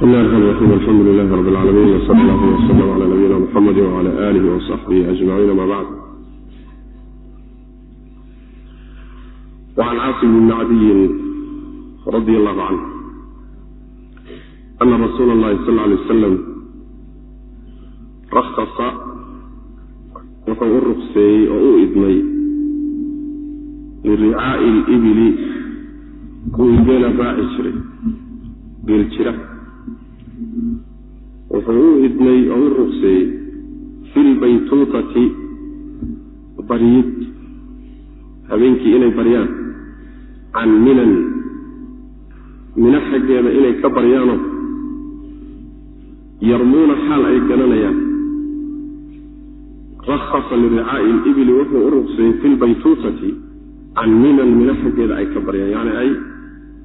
بسم الله الرحمن الرحيم الحمد لله رب العالمين وصلى الله وسلم على نبينا محمد وعلى آله وصحبه أجمعين ما بعد وعن عاصم بن عدي رضي الله عنه أن رسول الله صلى الله عليه وسلم رخص wuxuu u ruqseeyey oo u idmay liricaa'i libili kuwii geela raaci jiray geel jira wuxuu u idmay oo u ruqseeyey fi lbaytuutati baryid. Habeenkii inay baryaan. Can minan. Mina xaggeeda inay ka baryaanoo yarmuuna xaal ay garanayaan. Rahasa liricaa'i libili wuxuu u ruqseeyey fi lbaytuutati can minan mina xaggeeda ay ka baryaan. Yacni ay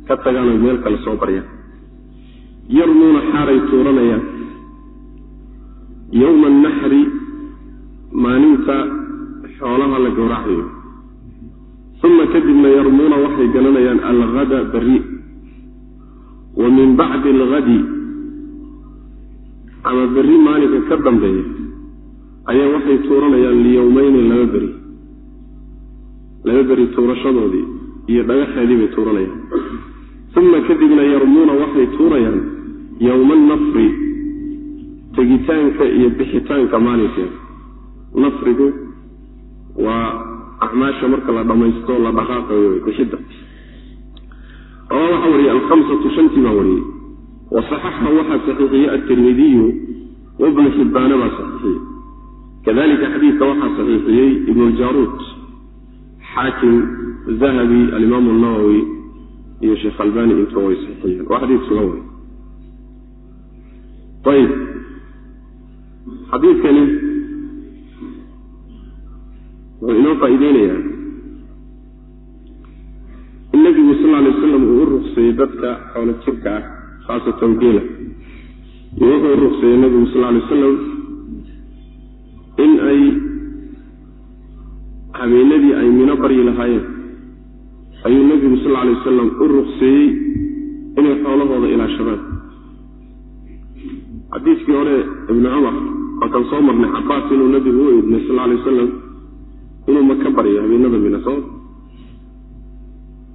ka tagaan oy meel kale soo baryaan. Yarmuuna xaalay tuuranayaan yowma annaxri maalinta xoolaha la gowracayo uma kadibna yarmuuna waxay garanayaan alhada bari wa min bacdi alhadi ama berri maalinka ka dambeeya ayaa waxay tuuranayaan liyowmeyni laba beri laba beri tuurashadoodii iyo dhagaxeedii bay tuuranayaan. Uma kadibna yarmuuna waxay tuurayaan yowma annafri tegitaanka iyo bixitaanka maalinkeeda nafrigu waa acmaasha marka la dhammaysto la dhaqaaqayo bixidda rawaa waxaa wariyey alhamsatu shantii baa wariyey wa saxaxa waxaa saxiixiyey atirmidiyu wabnu xibbaana baa saxiixiyey. Kadalika xadiidka waxaa saxiixiyey ibnu xaakim dahabi alimaamu nawowi iyo sheekh albani intuba way saxiixiyeen. Waa xadiid sugan wey xadiidkani wuxuu inoo faa-ideynayaa in nabigu sal lla alay waslam uu u ruqseeyey dadka xoolo jirka ah khaasatan geela iyo wuxuu u ruqseeyey nabigu sal lla alay wasalam in ay habeenadii ay mino baryi lahaayeen. Ayuu nabigu sal lla alay wasalam u ruqseeyey inay xoolahooda ilaashadaan. Xadiiskii hore ibni cumar markaan soo marnay cabaas inuu nabigu u idnay sal alay wasalam inuu maka baryo habeenada mina soo.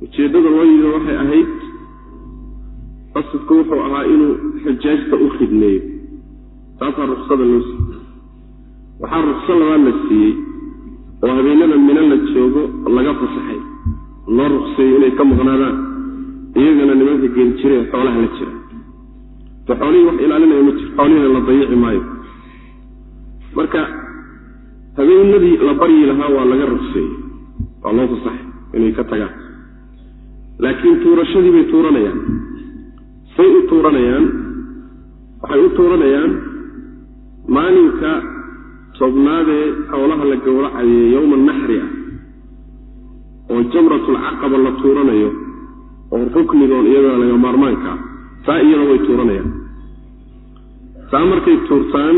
Ujeeddada looyida waxay ahayd qasadku wuxuu ahaa inuu xujaajta u khidmeeyo taasaa ruksada loo siiyey. Waxaa rukso labaad la siiyey oo habeenada mina la joogo laga fasaxay loo rukseeyo inay ka maqnaadaan iyagana nimanka geeli jiree xoolaha la jira. De xoolihii wax ilaalinaya ma jiro xoolihina la dayici maayo marka habeenadii la baryi lahaa waa laga rugseeyey waa loo fasaxay inay ka tagaan. Laakiin tuurashadii bay tuuranayaan. Say u tuuranayaan waxay u tuuranayaan maalinka tobnaadee xoolaha la gowracaye yowma naxri ah oo jamratulcaqaba la tuuranayo oo ruknigoon iyadana laga maarmaanka taa iyada way tuuranayaan. Taa markay tuurtaan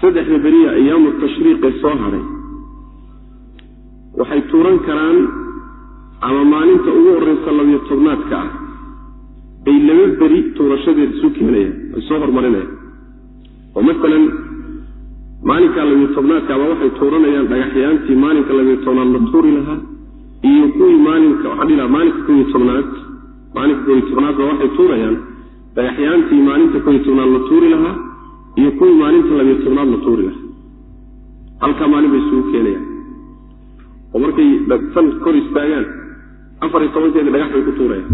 saddexda beriya ayaamu tashriiqee soo hadhay waxay tuuran karaan ama maalinta ugu horreysa labiyo tobnaadka ah bay laba beri tuurashadeed isu keenayaan ay soo hormarinayaan oo masalan maalinka labiyo tobnaadka ama waxay tuuranayaan dhagaxyaantii maalinka labiyo tobnaad la tuuri lahaa iyo kuwii maalinka waxaa dhilaha maalinka kow iyo tobnaad maalinka kow iyo tobnaadba waxay tuurayaan dhagaxyaantii maalinta kow iyo tobnaad la tuuri lahaa iyo kuwii maalinta labiyo tobnaad la tuuri lahaa. Halkaa maalin bay isugu keenayaan. Oo markay tan kor istaagaan afar iyo tobankeeda dhagax bay ku tuurayaan.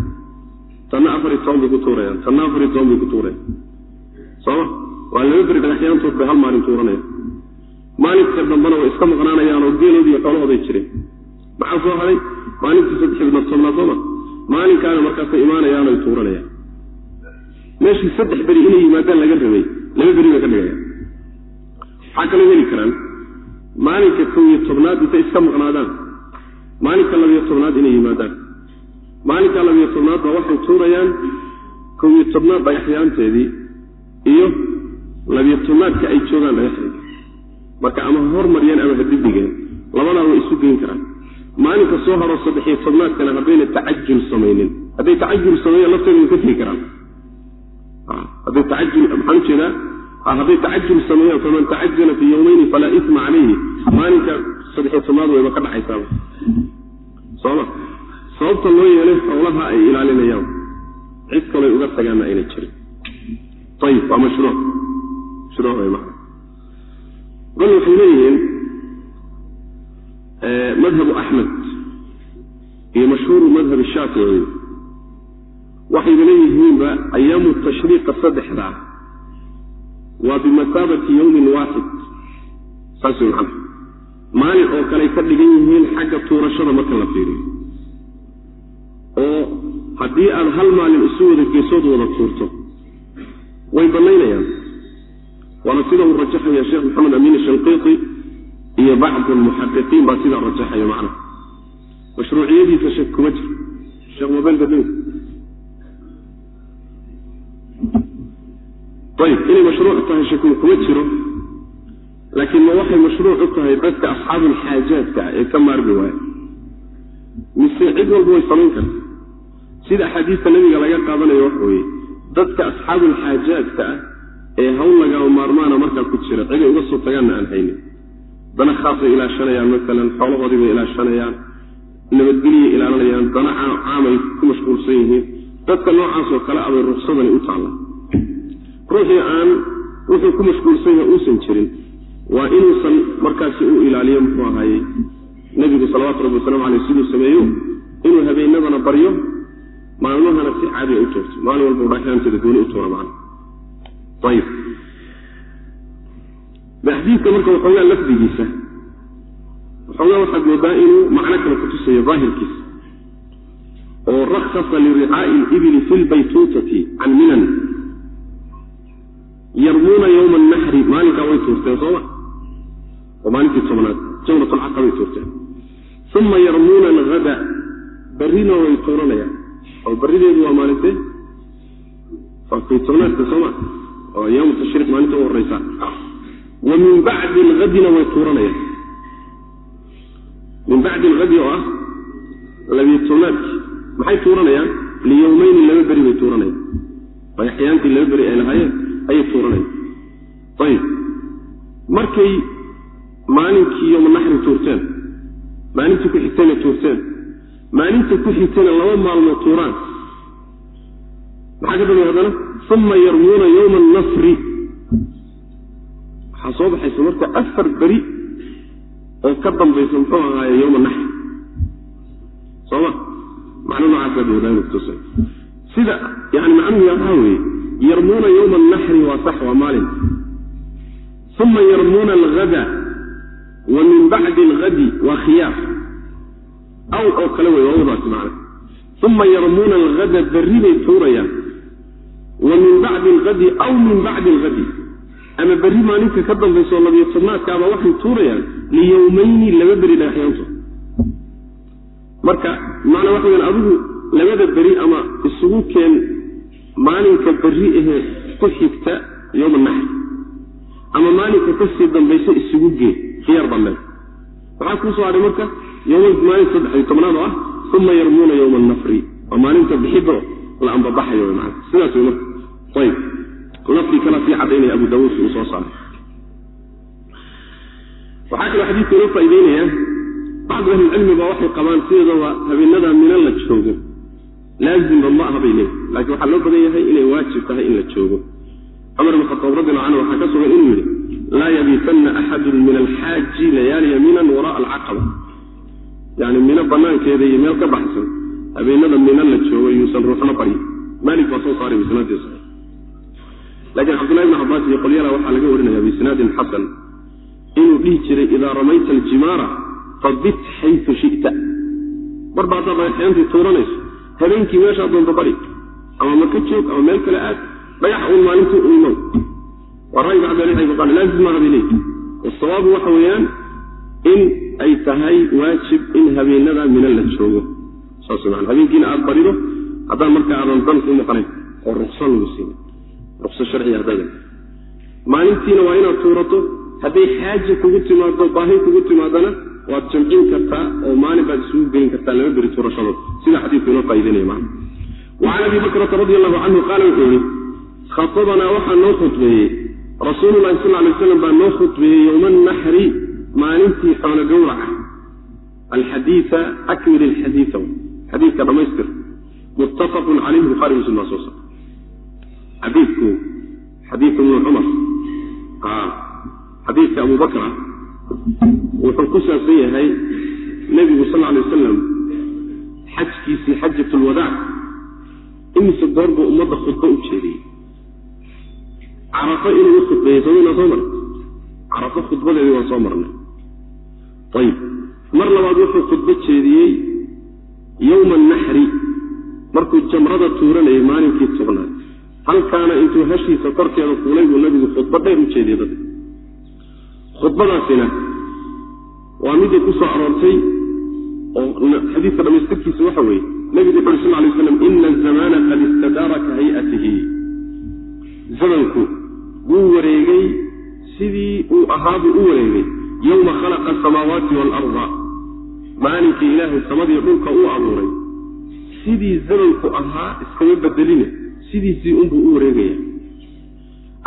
Tanna afar iyo toban bay ku tuurayaan. Tanna afar iyo toban bay ku tuurayaan. Sooma waa laba beri dhagaxyaantood bay hal maalin tuuranayaan. Maalinka dambena way iska maqnaanayaan oo geeloodi iyo xoolahooday jireen. Maxaa soo haday maalintii saddexibna tobnaad sooma maalinkaana markaasay imaanayaan oy tuuranayaan. Meeshii saddex beri inay yimaadaan laga rabay laba beri bay ka dhigayaan waxaa kaloo heli karaan maalinka kow iyo tobnaad intay iska maqnaadaan. Maalinka labiyo tobnaad inay yimaadaan. Maalinka labiyo tobnaad baa waxay tuurayaan kow iyo tobnaad dhagaxyaanteedii iyo labiyo tobnaadka ay joogaan dhagaxeedii marka ama hormariyeen ama ha dibdhigeen labadaa way isu geyn karaan. Maalinka soo haro saddexiyo tobnaadkana haddayna tacajul samaynin. Hadday tacajul sameeyeen lafteeda way ka tegi karaan hadday tacajul maxaan u jeedaa hadday tacajul sameeyaan faman tacajala fii yowmayni falaa isma calayhi maalinka saddexiy tobnaad wayba ka dhaxaysaaba soma sababta loo yeelay howlaha ay ilaalinayaan cid kaloy uga tagaana ayna jirin. Ayib waa mashruuc. Mashruuc way maa bal waxay leeyihiin madhabu axmed iyo mashhuuru madhab shaafici waxayba leeyihiinba ayaamu tashriiqa saddexda ah waa bimasaabati yowmin waaxid saas macana maalin oo kale ka dhigan yihiin xagga tuurashada marka la fiiriyo. Oo haddii aad hal maalin isu wada geesood wada tuurto way bannaynayaan. Waana sida uu rajaxaya sheekh maxamed amiin shanqiiti iyo bacd almuxaqiqiin baa sidaa rajaxaya macna mashruuciyadiisa shek kuma jiro. Sheekh mabelbadin ayib inay mashruuc tahay shaki kuma jiro laakiin ma waxay mashruuc u tahay dadka asxaabulxaajaadka ah ee ka maarmi waaya mise cid walba way samayn karta sida axaadiista nebiga laga qaadanayo waxa weeye dadka asxaabulxaajaadka ah ee hawl lagama maarmaana markaa ku jira ciday uga soo tagaanna aan haynin. Dana khaasay ilaashanayaan maalan xoolahoodii bay ilaashanayaan nabadgelyay ilaalinayaan dana caamay ku mashquulsan yihiin. Dadka noocaasoo kale abay ruksadani u taalla ruuxii aan wuxuu ku mashquulsan yahay uusan jirin waa inuusan markaasi u ilaaliyo muxuu ahaayey nebigu salawatu rabbi waslamu aleyh siduu sameeyo inuu habeenadana baryo maalmahana si caadiya u tuurto maalin walba udhaxyaanteeda gooni u tuura macna ayib xadiidka marka waxoogaa lafdigiisa waxoogaa waxaad moodaa inuu macno kale kutusayo daahirkiisa. Oo rakhasa liricaa'i libili fi lbaytuutati can minan yarmuuna yowma naxri maalinkaa way tuurteen sooma oo maalintii tobnaad jawlatulcaqa bay tuurteen uma yarmuuna alhada barrina way tuuranayaan oo barrideedu waa maalintee? Waa tobnaadka sooma oo yowm tashriiq maalinta u horeysa wa min bacdi alhadina way tuuranayaan min bacdi alhadi oo ah labiyo tobnaadkii. Maxay tuuranayaan liyowmeyni laba beri bay tuuranayaan oo axyaantii laba beri ay lahaayeen ayay tuuranayaan ayib. Markay maalinkii yowma naxri tuurteen maalintii ku xigtayna tuurteen maalinta ku xigtayna laba maalmood tuuraan maxaa ka dambeya haddana? Uma yarmuuna yowma annasri. Waxaa soo baxaysa marka afar beri oo ka dambaysa muxuu ahaaye yowma naxri. Sooma macno noocaasa kutusay sida yani macnuhu waxaa weeye yarmuuna yowma annaxri waa sax waa maalin. Uma yarmuuna alhada wa min bacdi alhadi waa khiyaar. Aw oo kale wey waawdaasi macna. Uma yarmuuna alhada berri bay tuurayaan. Wa min bacdi alhadi aw min bacdi alhadi ama berri maalinta ka dambayso labiyo tobnaadkaaba waxay tuurayaan liyowmayni laba beri dhagaxyaanto marka macnaa waxa weyaan adigu labada beri ama isugu keen maalinka berri ahee ku xigta yowma naxri ama maalinka ka sii dambaysa isugu gee khiyaar baa maxaa kuu soo hadhay marka maalin saddexiyo tobnaad oo ah uma yarmuuna yowma annafri waa maalinta bixido la ambabaxayo man sidaas wey marka. Ayb laftii kala sii cadaynaya abu daawuud uu soo saaray. Waxaa kaloo xadiidka inoo faa'ideynaya bacdu ahlilcilmiba waxay qabaan sideedaba habeenada mina la joogo laazimba ma aha bay leeyihi laakiin waxaa loo badan yahay inay waajib tahay in la joogo cumar ibn khataab radiallahu canhu waxaa ka sugan inuu yidhi laa yabiitanna axadun min alxaaji layaaliya minan wara'a alcaqaba yani mino banaankeeda iyo meel ka baxsan habeenada mina la joogo yuusan ruuxna baryin maalik baa soo saaray bisnaadiisa laakiin cabdullahi ibn cabaas iyo qolyala waxaa laga warinaya bisnaadin xasan inuu dhihi jiray idaa ramayta aljimaara fabit xaytu shita marba haddaad dhagaxyaantii tuuranayso habeenkii meeshaa doonto bari ama maka joog ama meel kale aad dhagax uun maalintii u imow waa ra'yiga cabdilxayba qaal laazim maaha bay leeyihi wasawaabu waxa weeyaan in ay tahay waajib in habeenada mina la joogo. Saas maan habeenkiina aada barido haddaan markaa aadan dan ku maqnayn oo rukso lagu siina rukso sharciga haddadan maalintiina waa inaad tuurato hadday xaaja kugu timaado baahi kugu timaadana waad jamcin kartaa oo maalin baad isugu geyn kartaa laba beri tuurashadood sida xadiidku inoo macna wacan abi bakrata radi allahu canhu qaala wuxuu yihi khatabanaa waxaa noo khudbeeyey. Rasuululahi sal lay slam baa noo khudbeeyey yowma naxri maalintii xoolo gowraca alxadiia akmil alxadiia xadiidka dhamaystir. Muttafaqun calayhi buhari muslim baa soo sar xadiidku xadiidu ibnu cumar. Xadiidka abu bakra wuxuu ku saabsan yahay nebigu sal lay wasalam xajkiisii xajat lwadaac imise goor buu ummadda khudbo u jeediyey. Carafo inuu u khudbeeyey somaynaa soo marnay? Carafo khudbadeedii waan soo marnay. Ayib mar labaad wuxuu khudbo jeediyey yowma naxri markuu jamrada tuuranayay maalinkii tobnaad halkaana intuu hashiisa korkeeda fuulay buu nabigu khudbo dheer u jeediyey dadka. Khudbadaasina waa midday ku soo aroortay oo xadiidka dhamaystirkiisa waxa weeye nebigu wuxu uri sal lay slam ina azamaana qad istadaara ka hay'atihi. Zamanku wuu wareegay sidii uu ahaabuu u wareegay yowma khalaqa asamaawaati waalarda maalinkii ilaahay samadiiyo dhulka uu abuuray. Sidii zamanku ahaa iskama bedeline sidiisii unbuu u wareegaya.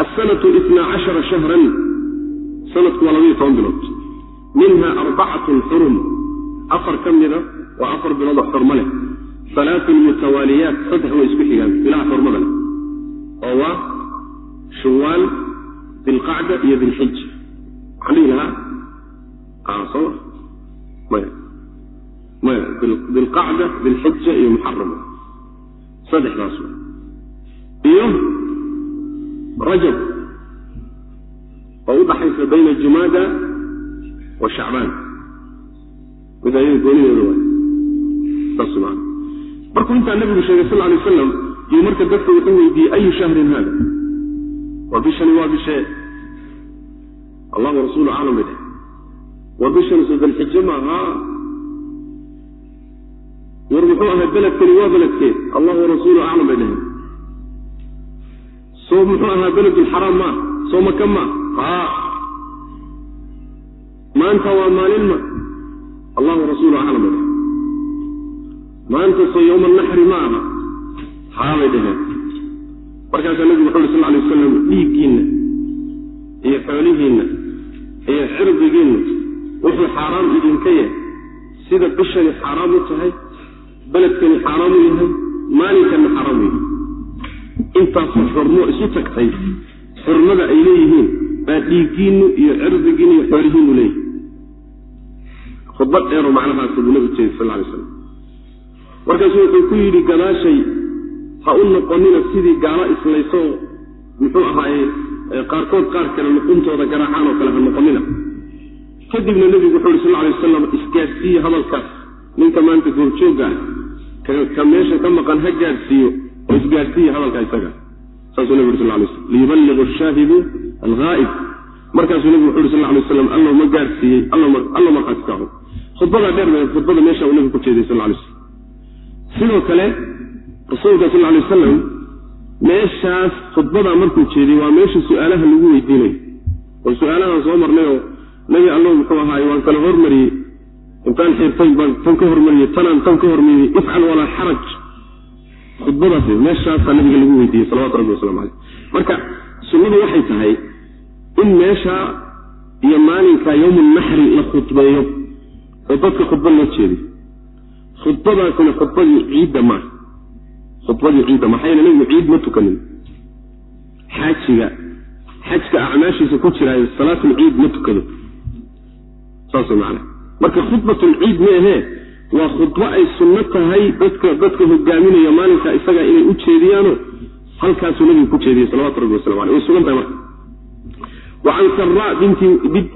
Asanatu itnaa cashara shahran sanadku waa labaiyo toban bilood minha arbacatun xurum. Afar ka mida waa afar bilood oo xurmo leh. Alaatun mutawaaliyaat saddex way isku xigaan bilaha xurmada leh oo waa shuwaal dilqacda iyo dilxija waxaan dhihi lahaa soma maya maya dilqacda dilxija iyo muxaram saddexdaas iyo rajab. Oo udhaxaysa bayna jumaada wa shacbaan. Mid ayada goonideeda maa markuu intaa nabigu sheegay sal lay wasalam yuu marka dadka wuxuu weydiiyey ayu shahrin hada war bishani waa bishee allahu rasuulu aclam bay dheh war bishani soo dalxijo war muxuu ahay beledkani waa beledkee allahu rasuulu aclam bay dheheen soo muxuu ahaa beledulxaraam maa soo maka maa maanta waa maalin ma. Allahu rasuulu aclam maanta soo yowma naxri ma aha. Haabay dheheen markaasaa nabigu wuxu uri sal lay wasalam dhiiggiinna iyo xoolihiinna iyo cirdigiinna wuxuu xaaraam idinka yahay. Sida bishani xaaraam u tahay beledkani xaaraam u yahay maalinkana xaaraam u yahay. Intaasoo xurmo isu tagtay. Xurmada ay leeyihiin baa dhiiggiinnu iyo cirdigiinnu iyo xoolihiinnu leeyihi khudbad dheeroo macnahaasa nabigu jeeday sal lay slam markaasuu wuxuu ku yidhi gadaashay ha u noqonina sidii gaalo islaysoo muxuu ahaaye qaarkood qaar kale luquntooda garaacaan oo kale ha noqonina. Kadibna nebigu wuxuu yhi sal lay wasalam isgaadhsiiye hadalkaas ninka maanta goorjoogga ah ka meesha ka maqan ha gaadhsiiyo oo isgaadhsiiye hadalka isaga. Saasuu nebigu uri sal lay slam liyuballigu ashaahidu alghaa'ib. Markaasuu nebigu wuxu uhi sal lay waslam allow ma gaadhsiiyey allo markaas ka aho khudbadaa dheer ba khudbada meesha uu nebigu ku jeeday sal lay slam sidoo kale rasuulka sal lay wasalam meeshaas khudbadaa markuu jeediyey waa meesha su'aalaha lagu weydiinayo war su'aalahaan soo marnayoo nebi allow muxuu ahaaye waan kala hormariyey intaan xirtay baan tan ka hormariyey tanaan tan ka hormariyey ifcal walaa xaraj khudbadaas meeshaasaa nabiga lagu weydiiyey salawatu rabbi waslamu caleyh marka sunnadu waxay tahay in meesha iyo maalinka yowmu naxri la khudbeeyo oo dadka khudba loo jeediyo khudbadaasina khudbadii ciidda maa khudbadii ciidda maxaa yeele nebigu ciid ma tukanin. Xaajiga xajka acmaashiisa ku jiraayo salaatulciid ma tukado. Saas macana marka khudbatulciid ma ahee waa khudbo ay sunno tahay dadka dadka hogaaminaya maalinka isaga inay u jeediyaano halkaasuu nabigu ku jeediyey salawatu rabbi waslamu aleh way sugan tahay marka. Wacan saraa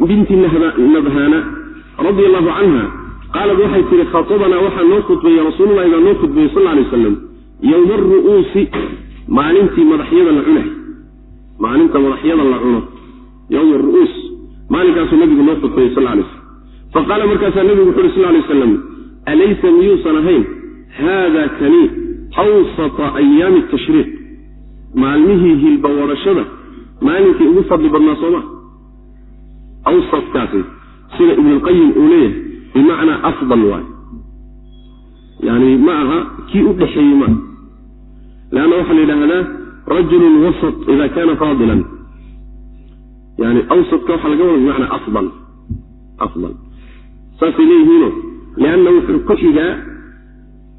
binti nabhana radia allahu canha qaalad waxay tihi khatabanaa waxaa noo khudbeeyey rasuululahi baa noo khudbeeyey sal lay waslam yowma aru'uusi maalintii madaxyada la cunay maalinta madaxyada la cuno yowma ru'uus maalinkaasuu nabigu noo khudbeeyey sal lay slam faqaala markaasaa nebigu wuxu uhi sal lay waslam alaysa miyuusan ahayn? Haada kani awsata ayaami tashriiq. Maalmihii hilba wadhashada maalinkii ugu fadli badnaa sooma sida ibnulqayim uu leeyahay bimacnaa afdal waay. Yani ma aha kii u dhexeeyey maaha leanna waxaa la yidhaahdaa rajulun wasat ida kana faadilan. Yani awsadka waxaa laga wada bimacnaa afdal afdal. Saasay leeyihiino lianna wuxuu ku xigaa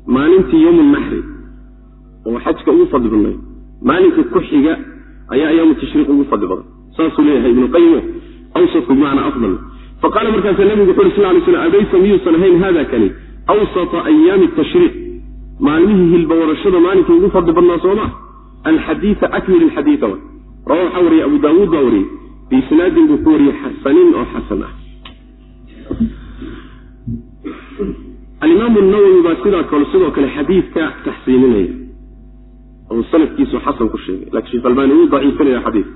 maalintii yowm oo xajka ugu fadli badnay maalinka ku xiga ayaa ayaamu tashriiq ugu fadli badan. Saasuu leeyahay ibnu qayimo awsadku bimacnaa afdal faqaala markaasa nabigu wuxu uri sal lay slam alaysa miyuusan ahayn hada kani awsata ayaami tashriiq maalmihii hilbawarashada maalinkii ugu fadli badnaa sooma alxadiia akmil xadiia rawa waxaa wariyay abu daawuud baa wariyey biisnaadin buu ku wariyey xasanin oo xasan ah alimaam nawowi baa sidaa kale sidoo kale xadiidka taxsiininaya oo sanadkiisu xasan ku sheegay laakiin sheekh albani wuu daciifinaya xadiid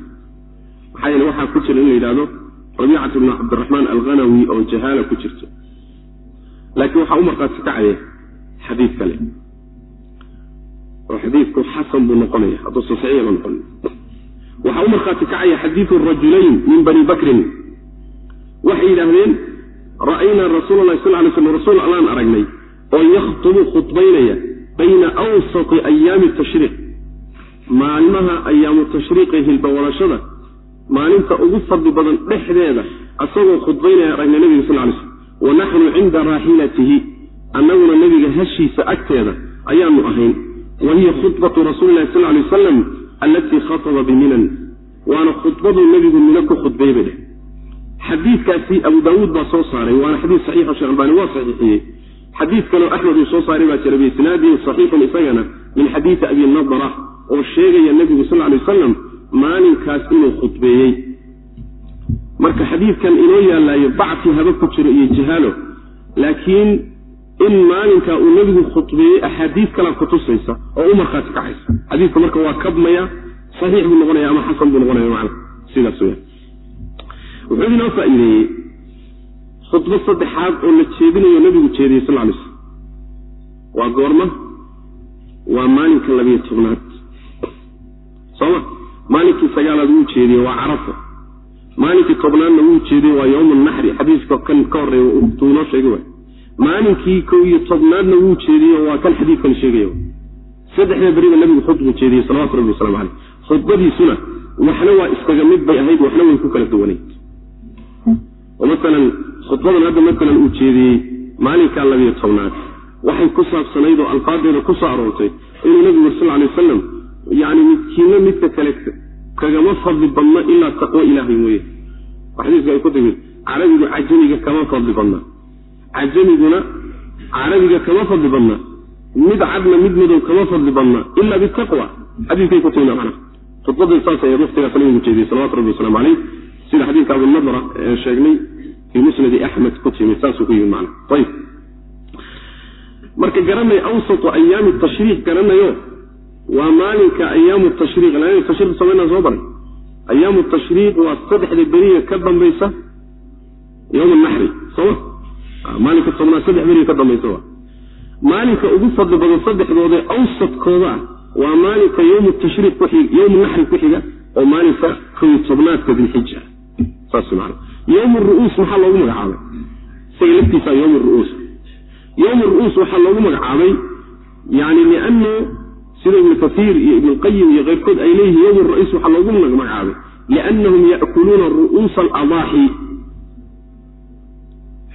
maxaa yeele waxaa ku jira in la yidhahdo rabiicat bnu cabdiraxmaan alghanawi oo jahaala ku jirto. Laakiin waxaa u markhaati kacaya xadiid kale. Oo xadiidku xasan buu noqonaya hadduusa saxiixa noqon. Waxaa u markhaati kacaya xadiidu rajulayn min bani bakrin. Waxay yidhaahdeen ra'aynaa rasuula lahi sal lay slam rasuul allaan aragnay oo yakhtubu khudbaynaya bayna awsati ayaami tashriiq. Maalmaha ayaamu tashriiqee hilbawarashada maalinta ugu fadli badan dhexdeeda asagoo khudbaynaya aragnay nebiga sal lay slm wa naxnu cinda raaxilatihi annaguna nebiga hashiisa agteeda ayaanu ahayn. Wa hiya khudbatu rasuulilahi sal lay wasalam allatii khataba biminan waana khudbaduu nebigu mino ku dheh xadiidkaasi abu daawuud baa soo saaray waana xadiid saxiixo sheekh albani waa saxiixiyey. Xadiid kaleo axmed uu soo saaray baa jira biisnaadin saxiixun isagana min xadiidi abi nadra oo sheegaya nebigu sal lay wasalam maalinkaas inuu khudbeeyey. Marka xadiidkan inoo yaallaayo bacfi haba ku jiro iyo jahaalo laakiin in maalinka uu nebigu khudbeeyey axaadiis kalaa kutusaysa oo u markhaati kacaysa xadiidka marka waa kabmaya saxiix buu noqonaya ama xasan buu noqonaya macna sidaas weya wuxuu inoo faa'iideeyey khudbo saddexaad oo la jeedinayo nebigu jeediyey sal lay slm waa goorma waa maalinka labiyo tobnaad. Sooma maalinkii sagaalaad wuu jeediyey waa carafa. Maalinkii tobnaadna wuu jeediyey waa yowm naxri xadiiska kan ka horreeya tuu inoo sheegay waay. Maalinkii kow iyo tobnaadna wuu jeediyey waa kan xadiidkan sheegaya saddexda beriba nebigu khudbuu jeediyey salawatu rabbi waslamu caleyh khudbadiisuna waxna waa iskaga mid bay ahayd waxna way ku kala duwanayd. Oo masalan khudbadan hadda masalan uu jeediyey maalinkaa labiyo tobnaad. Waxay ku saabsanayd oo alfaadeeda ku soo aroortay inuu nebigu sal lay wasalam yani midkiina midka kale kagama fadli badno ilaa taqwo ilaahay mooye. Xadiiska ay ku timid carabigu cajamiga kama fadli badna. Cajamiguna carabiga kama fadli badna. Mid cadna mid madow kama fadli badna ila bitaqwa. Xadiiskay ku timid mana khudbadii saas ayaa waqtigaas nabigu jeediyey salawatu rabbi waslamu caleyh sida xadiidka abunadra ee sheegnay fii musnadi axmed ku timid saasuu ku yimid macna. Ayib marka garanay awsatu ayaami tashriiq garanayo waa maalinka ayaamu tashriiq tashriiq samaynaa soo baray. Ayaamu tashriiq waa saddexda beriga ka dambaysa yowm naxri sooma maalinka tobnaad saddex beriga ka dambaysa waa. Maalinka ugu fadli badan saddexdoodee awsadkooda ah waa maalinka yowm tashriiq kuxig yowm naxri ku xiga oo maalinka kow tobnaadka dilxija saas man yowm ru'uus maxaa loogu magacaabay? Isaga laftiisa ru'uus yowm ru'uus waxaa loogu magacaabay yani lianu sida ibnu kaiir iyo ibn lqayim iyo keyrkood ay leeyihiin yowm ru'uus waxaa loogu magacaabay liannahum ya'kuluuna ru'uusa aladaaxi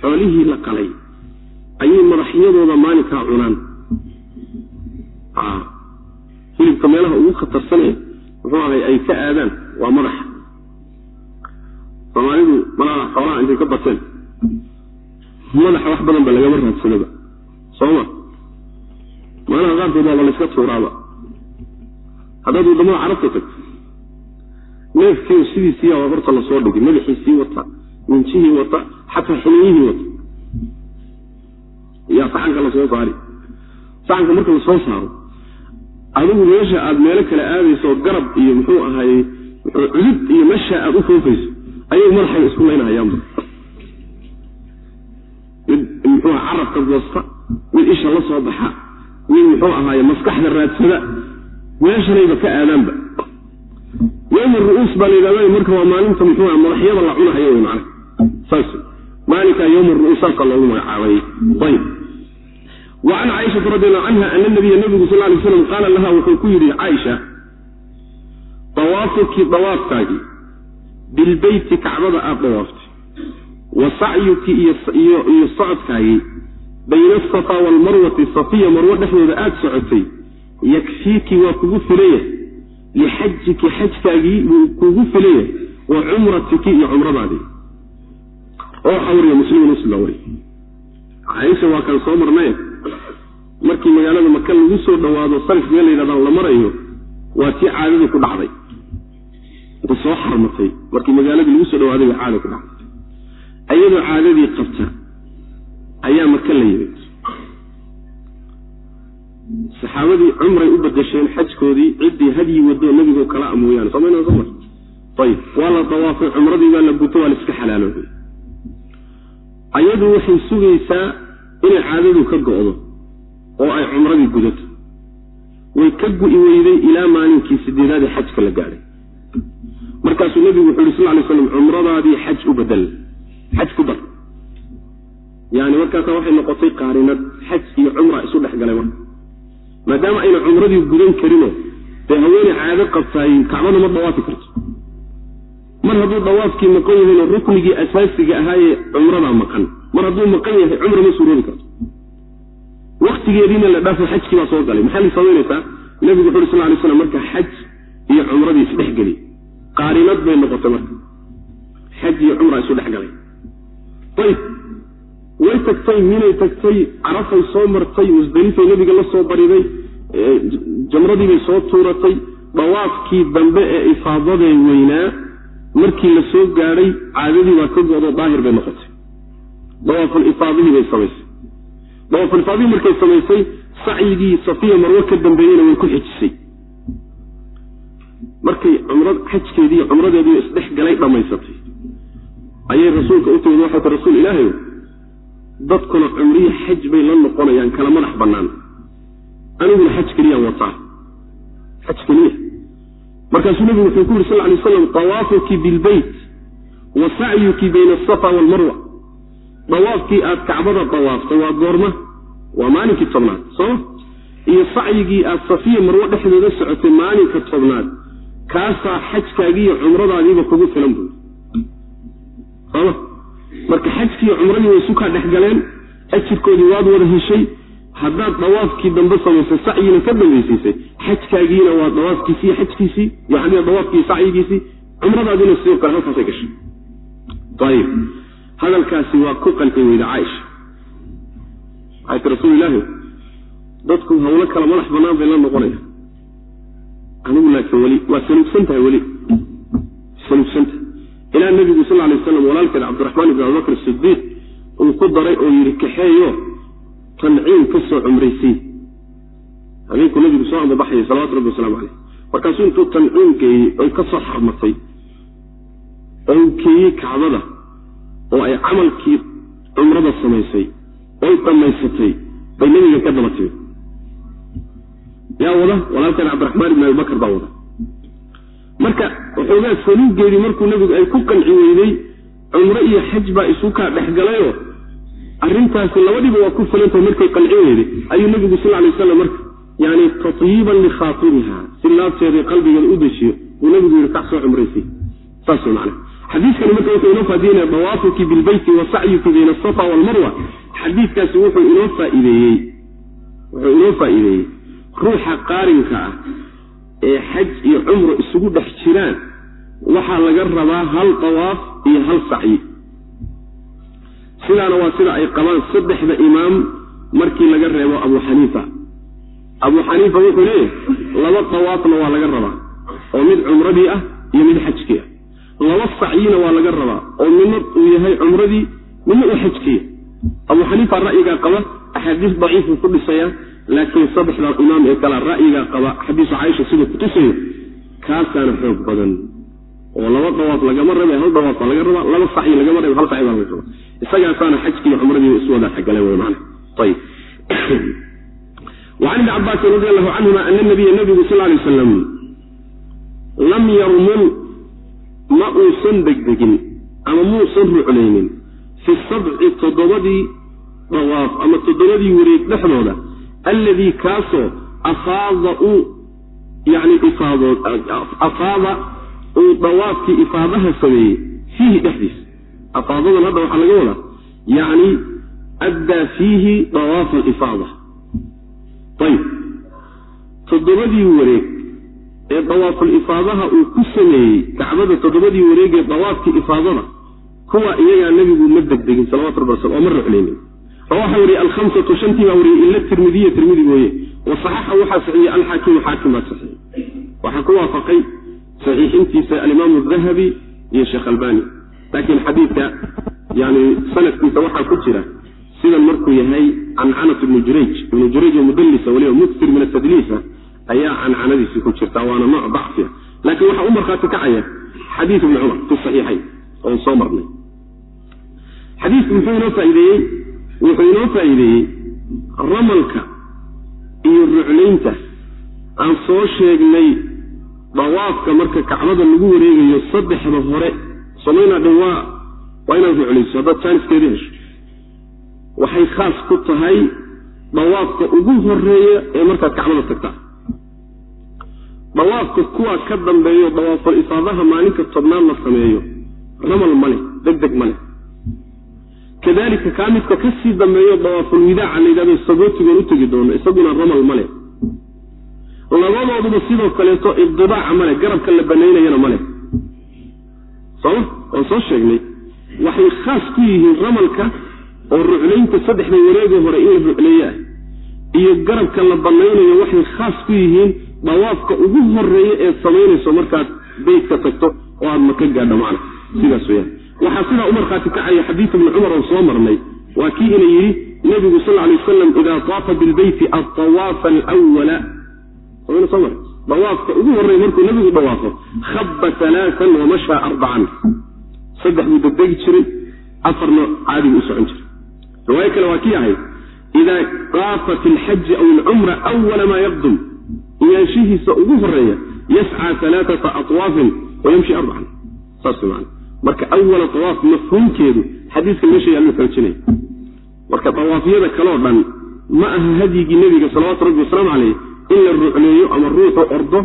xoolihii la qalay ayay madaxyadooda maalinkaa cunaan. Hilibka meelaha ugu khatarsanee muxuu ahay ay ka aadaan waa madaxa soomaalidu malaha xoolaha intay ka bateen. Madaxa wax badan ba lagama raadsadaba sooma maalaha qaarkood waaba layska tuuraaba haddaad waddamada carabta tagto. Neefkiiu sidiisiiyaa horta la soo dhigay madaxiisii wata minjihii wata xataa xiliyihii wata. Yaa saxanka la soo saari saxanka marka la soo saaro adigu meesha aad meelo kale aadayso garab iyo muxuu ahaye cudub iyo meesha aad u foofayso ayagu madaxay isku laynahayaanba mid muxuu aha carabka goosta mid isha la baxa mid muxuu ahaaye maskaxda raadsada meeshanayba ka aadaanba. Yom ruuus baa laydhahda marka waa maalinta muxuua ah, madaxyada la cunahayo wy mana saas maalinkaa yom ruuus saasa loogu magacaabay. Ayb wacan caaishata radiallahu canha ana nabiya nabigu sal lay slam qaala lahaa wuxuu ku yidhi caaisha dawaafuki dawaafkaagi bilbeyti kacbada aad dawaafta wa sacyuki iyo socodkaagi bayna asafaa waalmarwati safiya marwo dhexdooda aada socotay yakfiiki waa kugu filaya lixajiki xajkaagii wuu kugu filaya wa cumratiki iyo cumradaadii. Oo waxaa wariya muslimu muslim baa wariya caaisha waa kaan soo marnaye markii magaalada maka lagu soo dhawaado sarif meel la yidhahdaan la marayo waa tii caadadii ku dhacday. Inta soo xarmatay. Markii magaaladii lagu soo dhawaaday bay caada ku dhacday. Ayadoo caadadii qabta ayaa maka la yimid saxaabadii cumray u bedesheen xajkoodii ciddii hadyi wado nebigoo kala a mooyaane mar ayib waa la dawaafay cumradii baa la guto waa la iska xalaaloobay ayadu waxay sugaysaa inay caadadu ka go'do oo ay cumradii gudato. Way ka gu'i weyday ilaa maalinkii sideedaad ee xajka la gaadhay markaasuu nebigu wuxu yhi sal lay slam cumradaadii xaj u bedel xaj ku dar. Yani markaasa waxay noqotay qaarinad xaj iyo cumra isu dhex marka maadaama ayna cumradii gudan karinoo dee haweeney caado qabtaay kacbada ma dawaafi karto. Mar hadduu dawaafkii maqan yahayno ruknigii asaasiga ahaayee cumradaa maqan. Mar hadduu maqan yahay cumra ma suuroobi karto. Waktigeediina la dhaafo xajkii baa soo galay. Maxay samaynaysaa nebigu wuxu uri sal lay slam marka xaj iyo cumradii isdhexgeli qaarinad bay noqotay marka. Xaj iyo cumra isu dhex galay way tagtay minay tagtay carafay soo martay musdelifay nebiga la soo bariday jamradiibay soo tuuratay. Dawaafkii dambe ee ifaadadee weynaa markii la soo gaadhay caadadii baa ka go'do daahir bay noqotay. Dawaaful ifaadihii bay samaysay. Dawaaful ifaadihii markay samaysay sacyigii safiya marwo ka dambeeyeyna way ku xijisay. Markay cumra xajkeedii cumradeedii isdhex galay dhammaysatay. Ayay rasuulka u timid waxay ti rasuul ilaahay dadkuna cumrihi xaj bay la noqonayaan kala madax bannaan. Aniguna xaj keliyaan wataa xaj keliya. Markaasuu nebigu wuxuu ku yuri sal lay aslam dawaafuki bilbeyt wa sacyuki bayna asafa waalmarwa dawaafkii aad kacbada dawaaftay waa goorma waa maalinkii tobnaad sooma iyo sacyigii aad safiya marwo dhexdooda socotay maalinka tobnaad kaasaa xajkaagiiyo cumradaadiiba kugu filan buuri sooma marka xajkiiyo cumradii way sukaa dhex galeen ajirkoodii waad wada heshay haddaad dawaafkii dambe samaysay sacyiina ka dambaysiisay xajkaagiina waa dawaafkiisii iyo xajkiisii yani dawaafkii sacyigiisii cumradaadiina sidoo kale halkaasay gashay. Ayib hadalkaasi waa ku qalqi weyda caaisha. Waxay ti rasuul ilaahi dadku hawlo kala madax bannaan bay la noqonaya anigu laakiin weli waa saluugsan tahay weli. Saluugsanta ilaa nebigu sal lay waslam walaalkeed cabdiraxmaan ibn abubakr sidiiq uu ku daray oo yidhi kaxeeyo tanciim ka soo cumraysay habeenkuu nabigu soo ambabaxayay salawatu rabbi waslamu caleyh markaasuu intuu tanciim geeyey oy ka soo xarmatay oo uu keeyey kacbada oo ay camalkii cumrada samaysay oy dhammaysatay bay nebiga ka daba timid yaa wada walaalkan cabdiraxmaan ibn abibakar baa wada marka waxoogaa saluugeedii markuu nebigu ay ku qanci weyday cumro iyo xaj baa isu kaa dhexgalayoo arrintaasi labadiiba waa ku filantahay markay qanci weyday ayuu nebigu sal lay waslam marka yani tatyiiban likhaatiriha si laabteeda qalbigeeda u dejiyo buu nebigu yihi kac soo cumraysay saas man xadiiskani marka wuxuu inoo faaideynaya dawaafuki bilbeyti wa sacyuki bayna asafa waalmarwa xadiidkaasi wuxuu inoo faaideeyey ruuxa qaarinka ah ee xaj iyo cumro isugu dhex jiraan waxaa laga rabaa hal dawaaf iyo hal sacyi. Sidaana waa sida ay qabaan saddexda imaam markii laga reebo abu xaniifa. Abu xaniifa wuxuu leeyahay laba dawaafna waa laga rabaa oo mid cumradii ah iyo mid xajkii ah. Laba sacyina waa laga rabaa oo midna uu yahay cumradii midna uu xajkiya abu xaniifa ra'yigaa qaba axaadiis daciifuu ku dhisayaa laakiin saddexda imaam ee kala ra'yigaa qaba xadiisu caaisha siduu kutusayo kaasaana xoog badan oo laba dawaaf lagama rabe hal dawaaf baa laga rabaa laba sacyi lagama rabe hal sacyi baa laga rabaa. Isagaasaana xajkiiyo cumradii isu wada xagaleen wey macana ayib وcan ibni cabaasin radi allahu canhuma ana nabiya nabigu sal lay waslam lam yarmul ma uusan degdegin ama muusan ruclaynin fi sabci toddobadii dawaaf ama toddobadii wareeg dhexdooda alladii kaasoo afaada uu yani ifaadood afaada uu dawaafkii ifaadaha sameeyey fiihi dhexdiisa afaadadan hadda waxaa laga wadaa yani addaa fiihi dawaafa alifaada ayib toddobadii wareeg ee dawaafulifaadaha uu ku sameeyey kacbada toddobadii wareeg ee dawaafkii ifaadada kuwa iyagaa nebigu ma degdegin salawatu rabbi wasal oo ma ruclaynin rawaxa wariye alhamsatu shantii baa wariyey ila tirmidiya tirmidi mooye wasaxaxa waxaa saxiiyey alxaakimu xaakim baa saxiiyey waxaa ku waafaqay saxiixintiisa alimaamu dahabi iyo sheekh albani. Laakiin xadiidka yani sanadkiisa waxaa ku jira sidan markuu yahay cancanat ibnu jurayj ibnu jurayj oo mudallisa weliba muktir min atadliisa ayaa cancanadiisi ku jirta waana nooc dacfiya. Laakiin waxaa u markhaati kacaya xadiid ibni cumar fi saxiixayn oon soo marnay. Xadiidku muxuu inoo faaideeyey wuxuu inoo faa'iideeyey ramalka iyo ruclaynta aan soo sheegnay dawaafka marka kacbada lagu wareegayo saddexda hore. Samaynaa dhan waa waa inaad ruclayso haddaad jaaniskeeda hesho. Waxay khaas ku tahay dawaafka ugu horreeya ee markaad kacbada tagtaa. Dawaafka kuwa ka dambeeyo dawaaful ifaadaha maalinka tobnaad la sameeyo. Ramal ma leh deg deg ma leh kadalika kaa midka ka sii dambeeyo dawaaful widaaca la yidhahdo sagootigoon u tegi doono isaguna ramal ma leh. Labadooduba sidoo kaleeto ibdibaaca male garabka la banaynayana male sooma waan soo sheegnay. Waxay khaas ku yihiin ramalka oo ruclaynta saddexda wareega hore in la rucleeye ah iyo garabka la banaynayo waxay khaas ku yihiin dawaafka ugu horreeya eed samaynayso markaad beytka tagto oo aad maka gaadho macna sidaas weyaan waxaa sidaa u markhaati kacaya xadiid ibni cumar oo soo marnay. Waa kii ina yidhi nabigu sal ly wasalam idaa taafa bilbeyti altawaafa alwala dawaafka ugu horreeya markuu nabigu dawaafo khaba alaaan wamashaa arbacan saddex buu degdegi jiray afarna caadigu u socon jiray. Riwaayo kale waa kii ahayd idaa taafa fi lxaji aw alcumra awala maa yaqdum. Iyaanshihiisa ugu horreeya yascى alaaata awaafin wayamshi arbacan saas man marka awala awaaf mafhuumkeedu xadiiska meesha yaallu xoojinaya marka dawaafyada kaleo dhan ma aha hadyigii nebiga salawatu rabbi wasalaamu caleyh in la rucleeyo ama ruuxu ordo.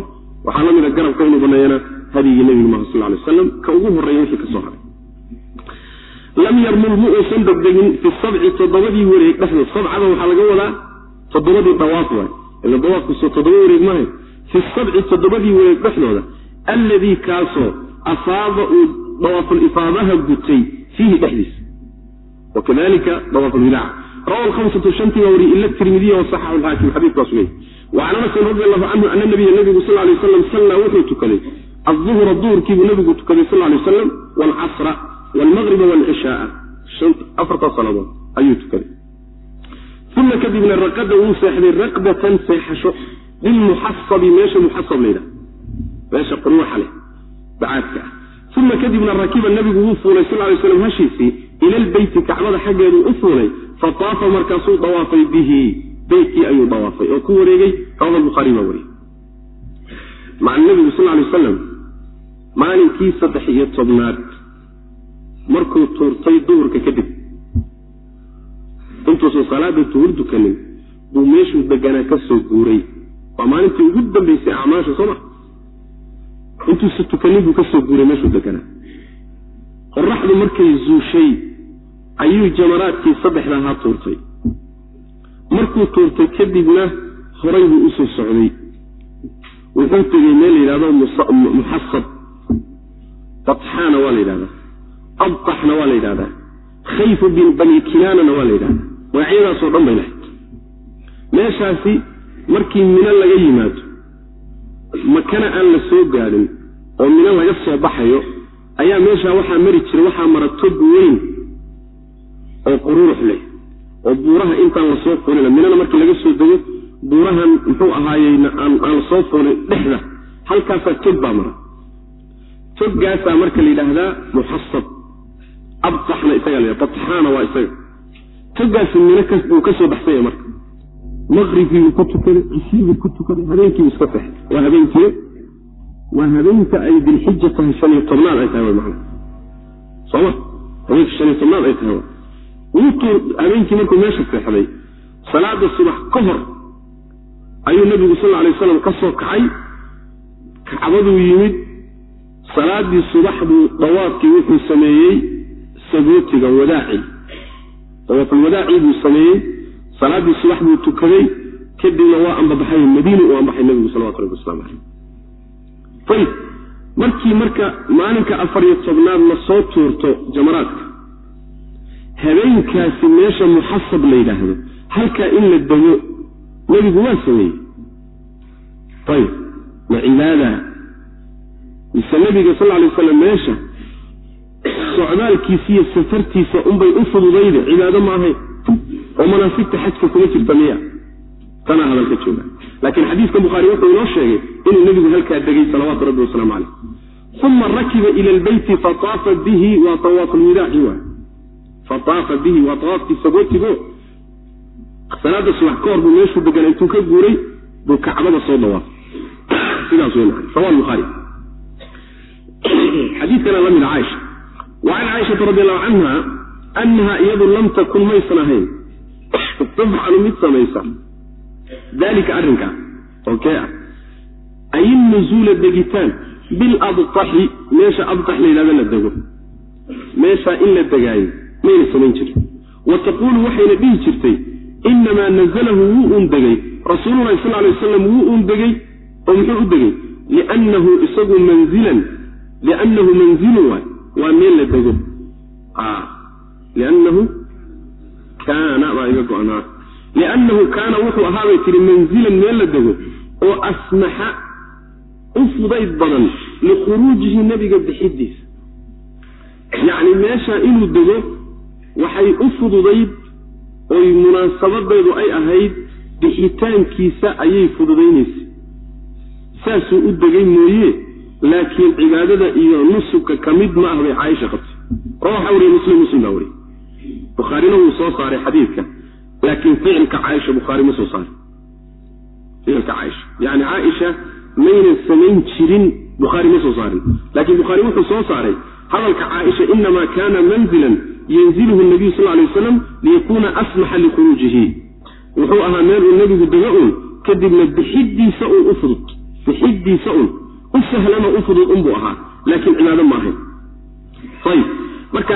Waxaa la mida garabka inuu baneeyana hadyigii nebiga maha sal lay wasalam ka ugu horreeya wixii ka soo haray. Lam yarmul ma uusan degdegin fi sabci toddobadii wareeg dhexdood sabcada waxaa laga wadaa toddobadii dawaaf waay. Ila dawaafkuso toddoba wareeg maahay fi sabci toddobadii wareeg dhexdooda alladii kaasoo afaada uu dawaafulifaadaha gutay fiihi dhexdiisa. Wakadalika dawaafulwidaaca rawa alhamsatu shantii baa wariye ila tirmidiya wasaxaxu lxaakim xadiidkaas wey wacan anasin radi allahu canhu ana nabiya nabigu sal lay waslam sallaa wuxuu tukaday aduhra duhurkiibuu nabigu tukaday sal lay wasalam waalcasra waalmaqriba waalcishaaa afartaas salaadood ayuu tukaday. Uma kadibna raqada wuu seexday raqdatan seexasho bilmuxasabi meesha muxasab la yidhaha meesha quruuxa leh bacaadka ah uma kadibna rakiba nabigu wuu fuulay sal lay slam hashiisii ila lbeyti kacbada xaggeeduu u fuulay fataafa markaasuu dawaafay bihi beytkii ayuu dawaafay oo ku wareegay rawada bukhaari baa wariyey maca nabigu sal lay wasalam maalinkii saddex iyo tobnaad markuu tuurtay duhurka kadib intuusan salaada duhur dukanin buu meeshuu deganaa ka guuray waa maalintii ugu dambaysay acmaasha soo ma intuusa tukanin buu ka soo guuray meeshuu deganaa qoraxdu markay zuushay ayuu jamaraadkii saddexda ahaa tuurtay. Markuu tuurtay kadibna horay buu u soo socday. Wuxuu tegey meel la yidhahdo muxasab. Batxaana waa la yidhahdaa abtaxna waa la yidhahdaa khayfu bin bani kinaanana waa la yidhahdaa magacyadaasoo dhan bay lahayd. Meeshaasi markii mino laga yimaado makana aan la soo gaadhin oo mino laga soo baxayo ayaa meeshaa waxaa mari jira waxaa mara tog weyn oo quruurux leh oo buuraha intaan la soo fuulina minana markii laga soo dego buurahan muxuu ahaayeyna aan la soo fuulin dhexda halkaasaa tog baa mara. Toggaasaa marka la yidhaahdaa muxasab abtaxna isaga la batxaana waa isaga. Toggaasi mino buu ka soo baxsanya marka. Maqribkiibuu ku tukaday cisiibuu ku tukaday habeenkiibuu iska seexday waa habeenkii waa habeenka ay dilxija tahay shan iyo tobnaad ay tahay soma habeenka shan iyo tobnaad ay tahay. Habeenkii markuu meesha seexday salaada subax ka hor ayuu nabigu sal lla alay wasalam ka soo kacay. Kacbaduu yimid salaadii subax buu dawaafkii wuxuu sameeyey sagootiga wadaaci. Dawaafulwadaaci buu sameeyey salaadii subax buu tukaday kadibna waa ambabaxay madiina uu ambaxay nabigu salawatu rabbi waslamu caleyh ayib markii marka maalinka afar iyo tobnaad la soo tuurto jamaraadka habeenkaasi meesha muxasab la yidhaahdo halkaa in la dego nebigu waa sameeyey. Ayib ma cibaada? Mise nebiga sal alay waslam meesha socdaalkiisa iyo safartiisa unbay u fududayde cibaado ma ahayn. Oo manaasigta xajka kuma jirta miya. Tanaa hadalka jooga laakiin xadiiska bukhaari wuxuu inoo sheegay inuu nebigu halkaa degay salawaatu rabbi wasalaamu caleyh uma rakiba ila lbeyti fataafa bihi waa. Tawaafulwidaaci waay fataafa bihi waa tawaafkii sagootigo salaada subax ka hor buu meeshuu deganaa intuu ka guuray buu kacbada soo dawaafay sidaas wey rawa bukhaari xadiidkana la mid a caaisha. Wa caaishata radi allahu canha annaha iyadu lam takun maysan ahayn. Tafcalu mid samaysa dalika arrinka oo kee ah ay nuzuula degitaan bilabtaxi meesha abtax la yidhahdo la dego. Meeshaa in la degaayo mayna samayn jirin. Wa taquulu waxayna dhihi jirtay inamaa nazalahu wuu uun degay. Rasuululahi sal lay wasalam wuu uun degay oo muxuu u degay? Liannahu isagu manzilan liannahu manzilun waay waa meel la dego. Liannahu kaana baa iga go-naa liannahu kaana wuxuu ahaabay tihi manzilan meel la dego oo asmaxa u fudayd badan likhuruujihi nebiga bixidiisa yacni meesha inuu dego waxay u fududayd oy munaasabadeedu ay ahayd bixitaankiisa ayay fududaynaysa saasuu u degay mooye laakiin cibaadada iyo nusubka ka mid ma ah bay caaisha qabtay rawaxa wariye muslim muslim baa wariye bukhaarina wuu soo saaray xadiidka laakiin ficilka caaisha bukhaari ma soo saaray ficilka caaisha. Yani caaisha maynan samayn jirin bukhaari ma soo saarin. Laakiin bukhaari wuxuu soo saaray hadalka caaisha inamaa kana manzilan yanziluhu nabiyu sal lay wasalam liyakuna asmaxa likhuruujihi wuxuu ahaa meel uu nebigu dego un kadibna bixidiisa un u fudud bixidiisa un u sahlano u fudud unbuu ahaa. Laakiin cibaado ma ahayn ayib marka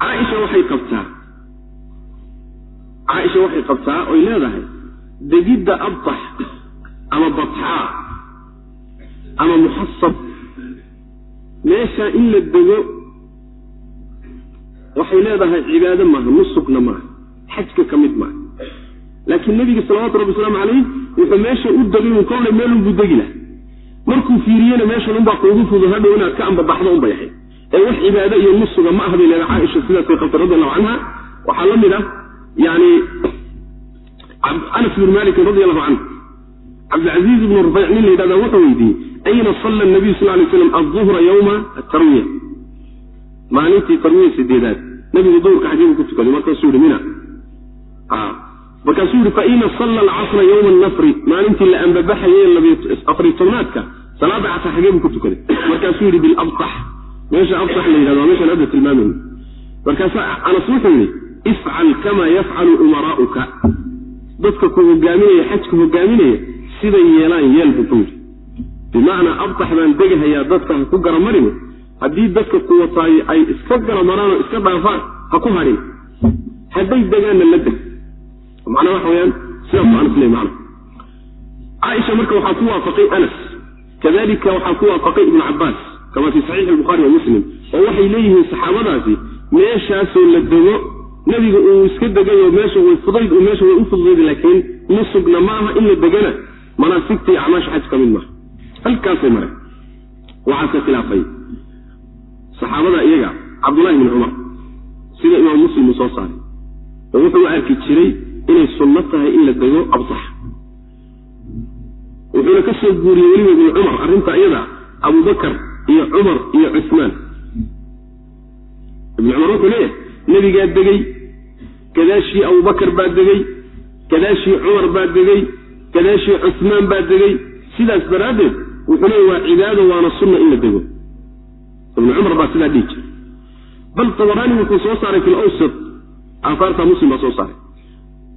caaisha waxay qabtaa caaisha waxay qabtaa oy leedahay degidda abtax ama batxaa ama muxasab meeshaa in la dego waxay leedahay cibaado maaha nusugna maaha xajka ka mid maaha. Laakiin nebiga salawatu rabbi wasalaamu calayh wuxuu meesha u degay kolle meelunbuu degi laha markuu fiiriyena meeshan unbaa kuugu fudu hadhow inaad ka ambabaxdo unbay ahayd. Ee wax cibaado iyo nusuga ma ah bay leedahay caaisha sidaasay qabtay radi allahu canha waxaa la mid ah yani anas bn malikin radi allahu canhu cabdilcaziiz ibnu rufayc nin la yidhahda wuxuu weydiiyey ayna salla nabiyu sal lay slam aduhra yowma atarwiya maalintii tarwiya sideedaad nabigu duhurka xageebu ku tukaday markaasuu yihi mina markaasuu yihi faina salla alcasra yowma nafri maalintii la ambabaxaye afari tobnaadka salaada casr xageebu ku tukaday markaasuu yihi bilabtax meesha abtax la yidhahdo waa meeshaan hadda tilmaamayno markaasaa anas wuxuu yihi ifcal kama yafcalu umaraa'uka dadka ku hogaaminaya xajka hogaaminaya siday yeelaan yeel buu ku yidhi bimacnaa abtax baan degahayaa dadka ha ku garamarin haddii dadka ku wataayo ay iska garamaraan oo iska dhaafaan ha ku hadhin hadday degaanna la deg macnaa waxa weyaan sidaas anas le macna. Caaisha marka waxaa ku waafaqay anas. Kadalika waxaa ku waafaqay ibnu cabaas kama fi saxiixi albukhaari wa muslim oo waxay leeyihiin saxaabadaasi meeshaasoo la dego nebiga uu iska degayo meesha way fudayd meesha way u fududayd laakiin ma aha in la degana. Manaasigta iyo acmaasha xaj ka mid maaha halkaasay mareen waxaase khilaafay. Saxaabada iyaga cabdullahi bni cumar sida imaam muslim uu soo saaray oo wuxuu u arki jiray inay sunno tahay in la dego abtax wuxuuna ka soo guuriyey weliba ibnu cumar arrinta iyada abubakar iyo cumar iyo cusmaan. Ibnu cumar wuxuu leeyahay nebigaa degey gadaashii abubakar baa degey gadaashii cumar baa degey gadaashii cusmaan baa degey sidaas daraaddeed wuxuu leeya waa cibaado waana sunna in la dego. Ibnu cumar baa sidaa dhihi jira bal tabaraani wuxuu soo saaray fi lawsat aahaarta muslim baa soo saaray.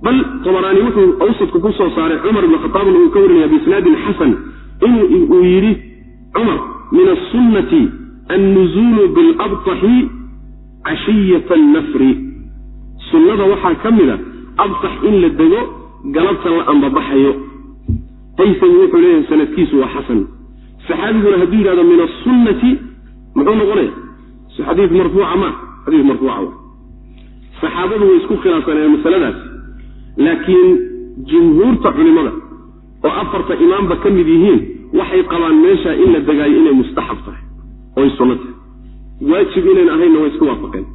Bal tabaraani wuxuu awsadka ku soo saaray cumar ibn khataabna uu ka warinaya biisnaadin xasan in uu yidhi cumar min asunnati annuzuulu bilabtaxi cashiyata annafri sunnada waxaa ka mid a abtax in la dego galabta la ambabaxayo. Haysami wuxuu leeyahay sanadkiisu waa xasan. Saxaabiguna hadduu yidhahdo min asunnati muxuu noqonaya? Xadiid marfuuca ma xadiid marfuuca saxaabadu way isku khilaafsaneen masaladaas. Laakiin jumhuurta culimada oo afarta imaamba ka mid yihiin waxay qabaan meesha in la degaayo inay mustaxab tahay oy sunno tahay. Waajib inayn ahaynna way isku waafaqeen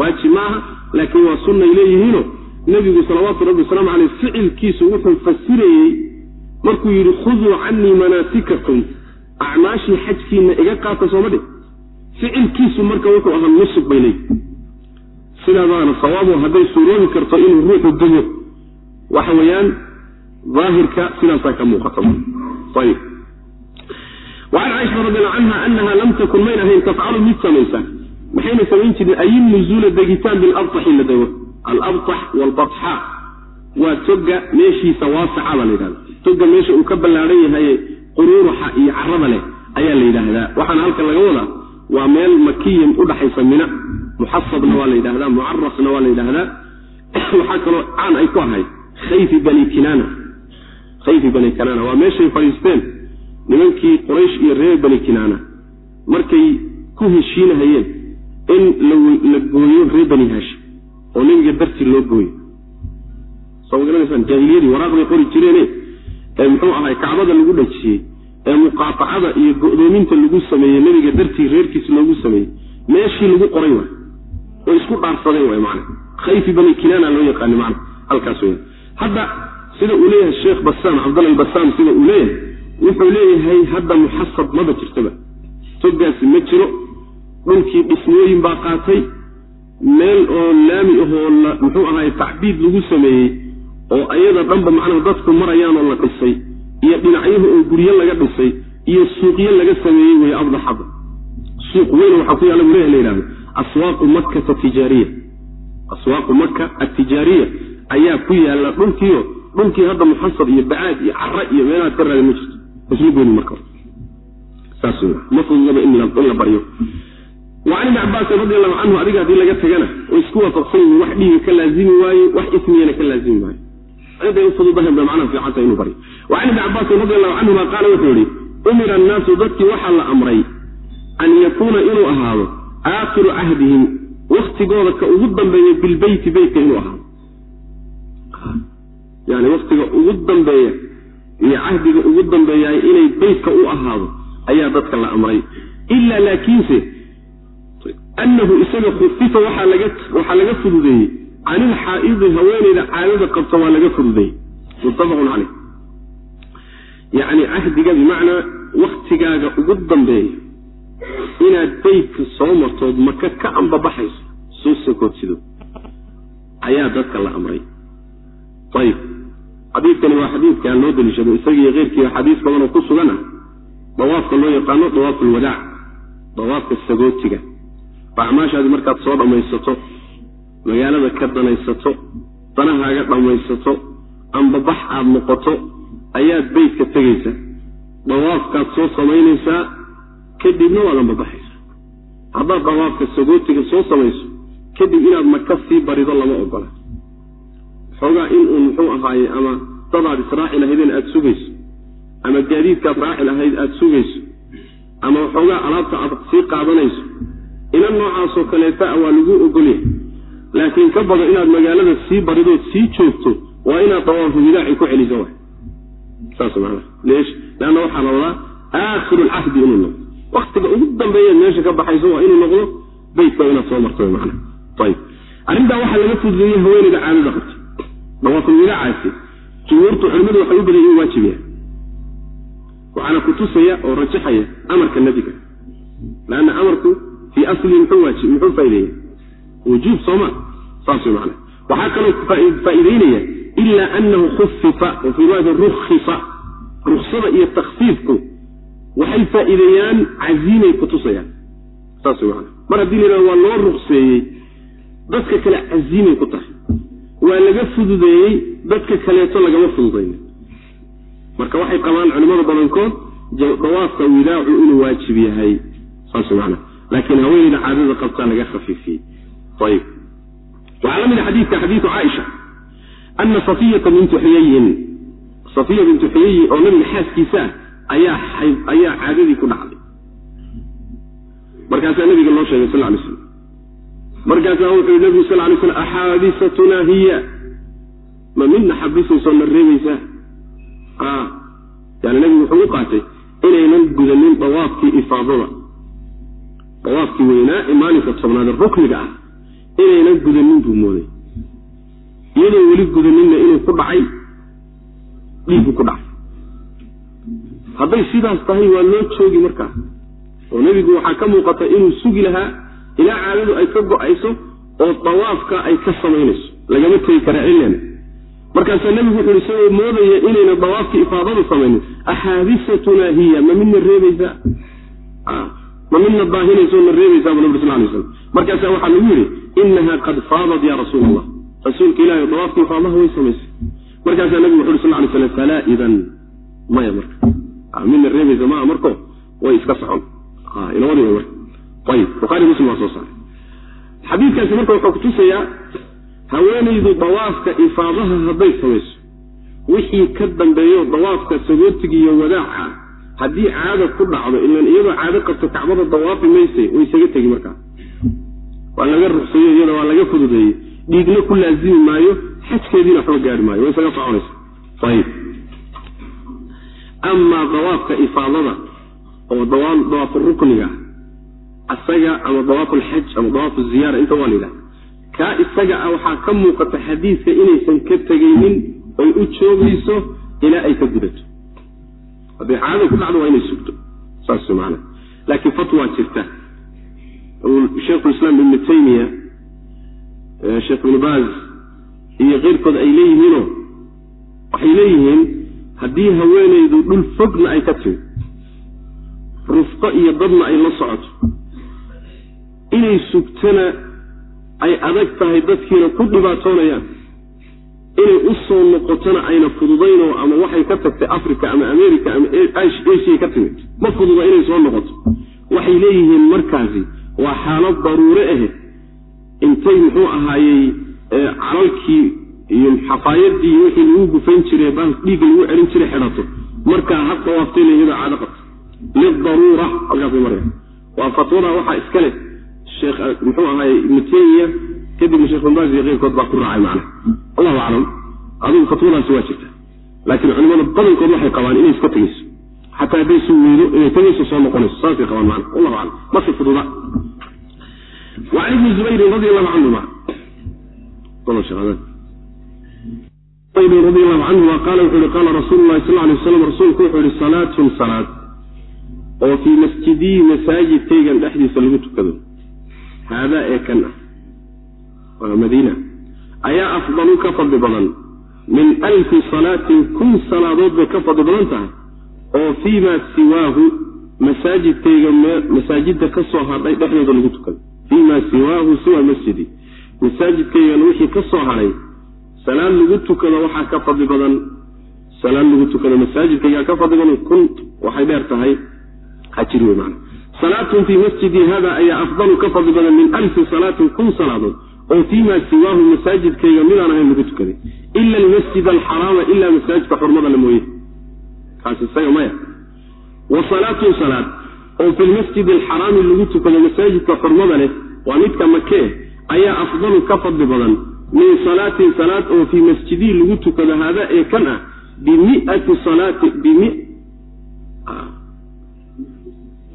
waajib maaha laakiin waa sunnay leeyihiino nebigu salawaatu rabbi wasalaamu caleyh ficilkiisu wuxuu fasirayey markuu yidhi khuduu canii manaasikakum. Acmaashii xajkiinna iga qaata sooma dhig. Ficilkiisu marka wuxuu ahaa nusub bay leeyihi sidaadaana sawaabo hadday suuroobi karto inuu ruuxu dego waxa weeyaan daahirka sidaasaa ka muuqata. Ayib. Wacan caaisha radiallahu canha anaha lam takun mayn ahayn tafcalu mid samaysa maxayna samayn jireen ayin nuzuula degitaan bilabtaxi la dego alabtax waalbatxa waa toga meeshiisa waasaca baa la yidhahda toga meesha uu ka ballaadhan yahay quruuruxa iyo carada leh ayaa la yidhaahdaa. Waxaana halkan laga wadaa waa meel makiyan udhaxaysa mina. Muxasabna waa la yidhahdaa mucarasna waa la yidhaahdaa. Waxaa kaloo caan ay ku ahayd khayfi bani kinaana. Khayfi bani kinaana. Waa meeshay fadhiisteen nimankii quraysh iyo reer bani kinaana. Markay ku heshiinahayeen in la gooyo reer bani haashim oo nebiga dartii loo gooyo. Soo magaranaysaan jaahiliyadii waraaqday qori jireene ee muxuu ahay kacbada lagu dhajiyey ee muqaatacada iyo go'doominta lagu sameeyey nebiga dartii reerkiis loogu sameeyey meeshii lagu qoray waay. Way isku dhaarsadeen waay macana khayfi bani kinaana loo yaqaani macna. Halkaas weya hadda sida uu leeyahay sheekh basaam cabdalla basaam sida uu leeyahay wuxuu leeyahay hadda muxasab maba jirtaba. Togaasi ma jiro dhulkii dhismooyin baa qaatay. Meel oo laami ahoo muxuu ahaay tacbiid lagu sameeyey oo ayada dhanba macnaha dadku marayaanoo la dhisay iyo dhinacyaha oo guryo laga dhisay iyo suuqyo laga sameeyey wey abdaxada suuq weyn waxaa ku yaalla buleha la yidhahdo aswaaqu makkata tijaariya aswaaqu maka atijaariya ayaa ku yaalla dhulkiio dhulkii hadda muxasab iyo bacaad iyo cara iyo meelahaad ka raadin ma jirto. Isla gooni marka saas ma in la baryo wa can ibni cabaasin radi allahu canhu adiga haddii laga tagana way isku waafaqsan yihiin wax dhiiga ka laazimi waaye wax ismiyana ka laazimi waaye ciday u fududahan ba macnaha fiicanta inuu baryo wa can ibni cabaasin radi allahu canhuma qaala wuxuu yihi umira annaasu dadkii waxaa la amray an yakuuna inuu ahaado aakhiru cahdihim waktigooda ka ugu dambeeya bilbeyti beytka inuu ahaado. Yani waktiga ugu dambeeya iyo cahdiga ugu dambeeyaay inay beytka u ahaado ayaa dadka la amray. Ila laakiinse annahu isaga khufifa waxaa laga fududeeyey. Can ilxaa'idi haweeneyda caadada qabta waa laga fududeeyey. Muttafaqun caleyh yacni cahdiga bimacnaa waktigaaga ugu dambeeya inaad beytka soo martood maka ka ambabaxayso soo sokoodsido ayaa dadka la amray. Ayib xadiidkani waa xadiidkaan loo daliishado isagiiyo keyrkiiba xadiis badan oo ku sugan ah dawaafka loo yaqaano dawaaf ulwadaac dawaafka sagootiga acmaashaadi markaad soo dhammaysato magaalada ka danaysato danahaaga dhammaysato ambabax aad noqoto ayaad beytka tegaysa. Dawaafkaad soo samaynaysaa kadibna waad ambabaxaysaa haddaad dawaafka sagootiga soo samayso kadib inaad maka sii barido lama ogola. Xoogaa in uun muxuu ahaaye ama dadaad israaci lahaydeen aada sugayso ama gaadiidkaad raaci lahayd aada sugayso ama waxoogaa alaabta aad sii qaadanayso inan noocaasoo kaleeta waa lagu ogolyahay. Laakiin ka badan inaad magaalada sii baridood sii joogto waa inaad dawaafu bidaaci ku celiso wa saas maana. Leesh leanna waxaa la wadaa aakhiru lcahdi inuu noqdo. Waktiga ugu dambeeyaad meesha ka baxayso waa inuu noqdo beytka inaad soo marto mana ayib arrintaa waxaa laga fududeeyey haweeneyda caadada qabta. Dawaafulwidaacaasi jumhuurtu culimadu waxay u baday inuu waajib yahay waxaana kutusaya oo rajaxaya amarka nebiga. Lanna amarku fii aslihi muxuu waajib muxuu faa'ideeya wujuub sooma saas way macana waxaa kaloo faa'iideynaya ila anahu khufifa wa fii riwaayati rukifa ruksada iyo takhfiifku waxay faa'iideeyaan caziimay kutusayaan saas way macana mar haddii la yidhahdo waa loo rukseeyey dadka kale caziimay ku tahay waa laga fududeeyey dadka kaleeto lagama fududayna marka waxay qabaan culimmada badankood dawaafka widaacu inuu waajib yahay saas man laakiin haweeneyda caadada qabtaa laga khafiifiyey. Ayb waxaa la a xadiidka xadiidu caaisha ana safiyata bintu xuyayin safiya bintu xuyayi oo nabiga xaaskiisa ah ayaa ayaa caadadii ku dhacday. Markaasaa nabiga loo sheegay sal lay slam markaasaa wuxuu yii nabigu sal lay slam axaadisatunaa hiya. Ma midna xabisaysoo na reebaysaa yani nabigu wuxuu u qaatay inaynan gudanin dawaafkii ifaadada dawaafkii weynaa ee maalinka tobnaade rukniga ah inaynan gudanin buu mooday. Iyadoo weli gudaninna inuu ku dhacay dhiigu ku dhacay. Hadday sidaas tahay waa loo joogi markaa oo nebigu waxaa ka muuqata inuu sugi lahaa ilaa caadadu ay ka go'ayso oo dawaafka ay ka samaynayso. Lagama tegi kara cilena markaasaa nebigu wuxu uhi isagoo moodaya inayna dawaafkii ifaadadu samaynin axaadisatunaa hiya ma midna reebaysaa ma midna daahinayso na reebaysaa bu nabri sal lay slam markaasaa waxaa lagu yidhi inaha qad faadat ya rasuul allah rasuulka ilahi dawaafkii ifaadaha way samaysay. Markaasaa nebigu wuxu uhi sal lay slam falaa idan maya marka. Midna reebaysa maa marko way iska socon. Inawadi marka. Ayib buhaari muslim waa soo saaray. Xadiidkaasi marka wuxuu kutusayaa haweenaydu dawaafka ifaadaha hadday samayso wixii ka dambeeyo dawaafka sagootiga iyo wadaaca haddii caada ku dhacdo ilan iyadoo caado qabto kacbada dawaafi mayse way isaga tegi markaa waa laga ruqseeyo iyada waa laga fududeeyey. Dhiigna ku laazimi maayo xajkeediina waxba gaari maayo way isaga soconaysa ayib. Amaa dawaafka ifaadada oo dawaafu rukniga asaga ama dawaafu alxaj ama dawaafu ziyaara inta waa la yidhaha. Kaa isaga ah waxaa ka muuqata xadiidka inaysan ka tegaynin oy u joogayso ilaa ay ka gudato hadday caadada ku dhacdo waa inay sugto. Saas man laakiin fatwaa jirta. Sheikhulislaam ibnu taymiya sheekh ibnu baaz iyo keyrkood ay leeyihiinoo waxay leeyihiin haddii haweenaydu dhul fogna ay ka timi rufqo iyo dadna ay la socoto inay sugtana ay adag tahay dadkiina ku dhibaatoonayaan inay u soo noqotona ayna fududaynoo ama waxay ka tagtay africa ama america ama asia ka timid. Ma fududa inay soo noqoto. Waxay leeyihiin markaasi waa xaalad daruure ahe intay muxuu ahaayey calalkii iyo xafaayadii wixii lagu gufayn jiray baa dhiigga lagu celin jiray xidhato. Markaa ha dawaaftay caado qabta lidaruura halkaasay maraya. Waa fatwada waxaa iska leh. Sheekh muxuu ahaay ibnu taymiya kadibna sheekh iyo keyrkood baa ku raacay macna allahu aclam adigu fatwadaasi waa jirta laakiin culimada badankood waxay qabaan inay iska tegeyso xataa hadday suu weydo inay tegeyso soo noqonayso saasay qabaan macna wallahu aclam masi fududa وعن ابن زبير رضي الله عنهما رضي الله عنهما قال وحول قال رسول الله صلى الله عليه وسلم رسولك وحول صلاة صلاة oo fii masjidii masaajidkaygan dhexdiisa lagu tukado haadaa ee kan ah waa madiina ayaa afdalu ka fadli badan. Min alfi salaatin kun salaadood bay ka fadli badan tahay oo fii siwaahu masaajidkayga masaajidda ka soo hadhay dhexdooda lagu tukado fii maa siwaahu siwa masjidi. Masaajidkaygan wixii ka hadhay salaad lagu tukado waxaa ka fadli badan. Salaad lagu tukado masaajidkaygaa ka fadli badan kun waxay dheer tahay. Hajir wey maana salaatun fii masjidi hada ayaa afdalu ka fadli badan min alfi salaatin kun salaadood oo fii maa siwaahu masaajidkayga midaan ahayn lagu tukaday. Ila almasjid alxaraama ilaa masaajidka xurmada la mooye. Kaas isaga maya. Wa salaatun salaad oo fi lmasjidi alxaraami lagu tukado masaajidka xurmada leh waa midka makee ayaa afdalu ka fadli badan min salaatin salaad oo fii masjidii lagu tukado hada ee kan ah bimiati salaati bimi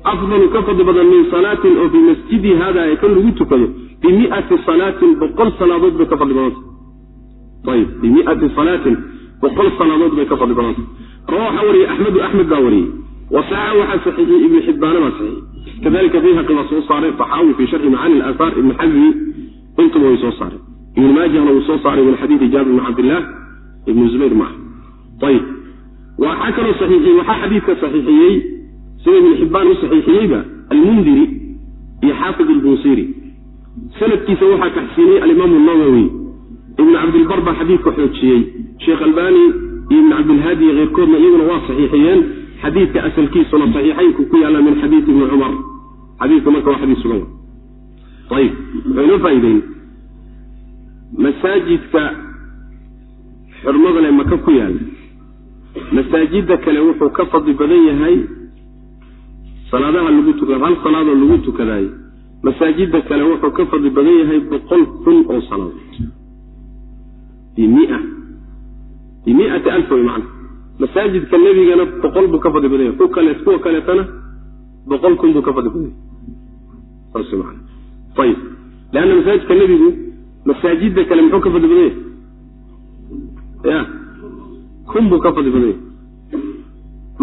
afdalu ka fadli badan min salaatin oo fii masjidi hada ee kan lagu tukado bimiati salaatin boqol salaadood bay ka fadli badanta ayib bimiati salaatin boqol salaadood bay ka fadli badanta rawa waxaa wariyey axmedu axmed baa wariyey wasaxa waxaa saxiixiyey ibnu xibbaana baa saxiixiyey kadalika bayhaqi baa soo saaray taxaawi fii sharxi macaani alaahaar ibnu xazmi intuba way soo saareen ibnu maajahna wuu soo saaray min jaabir bni cabdillaah ibnu zubayr maaha ayib waxaa kaloo saxiixiyey waxaa xadiidka saxiixiyey sida ibnu xibbaan u saxiixiyeyba almundiri iyo xaafid ilbuusiri sanadkiisa waxaa taxsiiniyey alimaamu nawowi ibnu cabdilbar baa xadiidka xoojiyey. Sheekh albani iyo ibnu cabdilhaadi iyo keyrkoodna iyaguna waa saxiixiyeen. Xadiidka asalkiisuna saxiixaynku ku yaalla min xadiidi ibni cumar xadiidka marka waa xadiis sugan. Ayib. Wuxuu inoo faa'iideyn. Masaajidka xurmada le maka ku yaalla masaajidda kale wuxuu ka fadli badan yahay salaadaha lagu tukado hal salaadoo lagu tukadaayo masaajidda kale wuxuu ka fadli badan yahay boqol kun oo salaadood bimia bimiati alf way macna. Masaajidka nebigana boqol buu ka fadli badan yahay. Ku kale kuwa kaleetana boqol kun buu ka fadli badan yahay. Saas man ayib leanna masaajidka nebigu masaajidda kale muxuu ka fadli badan yahay? Ya. Kun buu ka fadli badan yahay.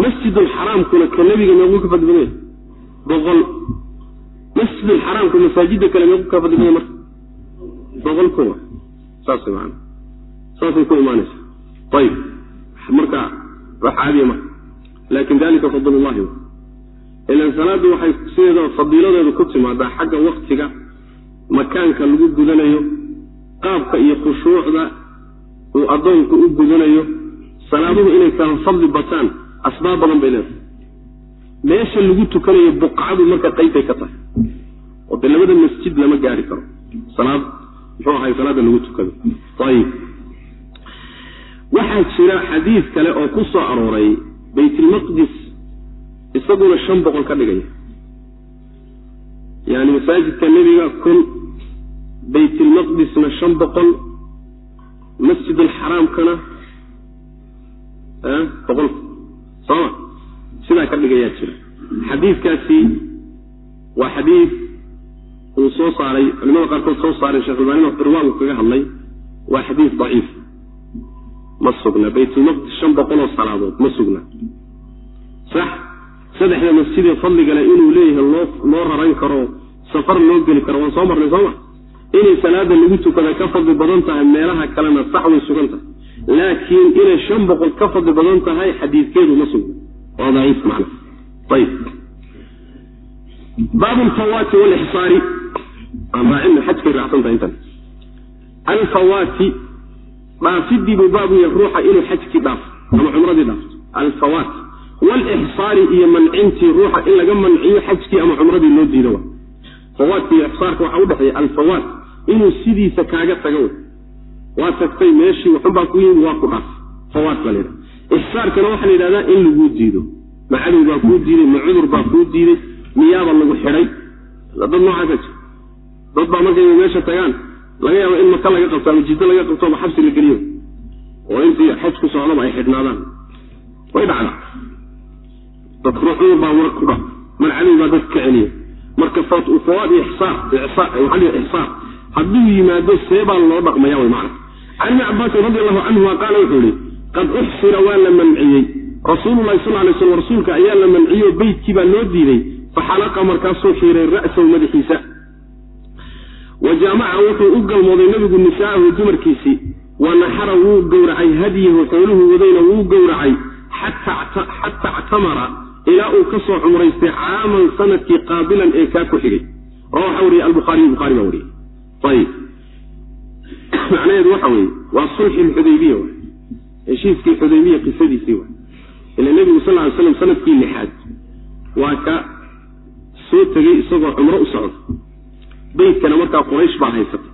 Masjidulxaraamkuna ka nebiga meequu ka fadli badan yahay. Boqol masjidulxaraamku masaajidda kale meequu ka fadli marka. Boqol kun. Saas maana saasay ku imaanaysa ayib marka wax marka laakin dalika fadl llahi ilan salaaddu waxay sideeda fadiiladeedu ku timaadaa xagga waktiga makaanka lagu gudanayo qaabka iyo khushuucda uu addoonku u gudanayo salaaduhu inay kala fadli bataan asbaab badan bay leedahay. Meesha lagu tukanayo buqcadu marka qaybbay ka tahay oo dee labada masjid lama gaari karo. Salaad muxuu ahay salaada lagu tukado. Ayib waxaa jira xadiid kale oo ku soo arooray baytilmaqdis isaguna shan boqol ka dhigaya yani masaajidka nebiga kun baytilmaqdisna shan boqol masjid alxaraamkana boqol sooma sidaa ka dhigayaa jira. Xadiidkaasi waa xadiid uu soo saaray culimada qaarkood soo saaray sheekh albaanina irwaanku kaga hadlay waa xadiid daciif. Ma sugna baytulmaqdis shan boqol oo salaadood ma sugna. Sax saddexda masjidee fadligale inuu leeyahay loo loo raran karo safar loo geli karo waan soo marnay sooma inay salaada lagu tukada ka fadli badan tahay meelaha kalena sax way sugan tahay. Laakiin inay shan boqol ka fadli badan tahay xadiidkeedu ma sugna. Waa daciif macna. Ayib baabu alfawaati walixsaari alfawaati dhaafidii buu baabu yahay ruuxa inuu xajkii dhaafo ama cumradii dhaafto alfawaat walixsaari iyo mancintii ruuxa in laga manciyo xajkii ama cumradii loo diido wa fawaadka iyo ixsaarka waxaa udhexeeya alfawaat inuu sidiisa kaaga tago waa tagtay meeshii waxunbaa ku yimid waa ku dhaaf fawaat baa layidhaha ixsaarkana waxaa la yidhahdaa in laguu diido ma baa kuu diiday ma baa kuu diiday miyaaba lagu xidhay dad noocaasa jir dad baa markay meesha tagaan laga yaabo in maka laga qabto ama jiddo laga qabto ama xabsi la geliyo. Oo intii xaj ku socdaba ay xidhnaadaan. Way dhacdaa. Dad ruux cudur baa war ku dha. Mar cadow baa dad ka celiya. Marka fawaad ixsaar hadduu yimaado seebaa loo dhaqmaya way macna. Can ibni cabaasin radi allahu canhuma qaala wuxuu yihi qad uxsira waa la manciyey. Rasuululahi sal lay slm rasuulka ayaa la manciyo beytkii baa loo diiday faxalaqa markaasuu xiiray ra'sahu madaxiisa wa jaamaca wuxuu u galmooday nebigu nisaahu dumarkiisii wa naxara wuu gowracay hadyahu xooluhu wadayna wuu gowracay xata actamara ilaa uu ka soo cumraystay caaman sannadkii qaabilan ee kaa ku xigay. Rawaxa wariye albuhaariy buhaari baa wariyey. Ayib. Macnaheedu waxa weeye waa sulxi lxudaybiya w heshiiskii xudaybiya qisadiisii wa ila nebigu sal ly slam sannadkii lixaad waa ka soo tegey isagoo cumro u socda beytkana markaa quraysh baa haysata.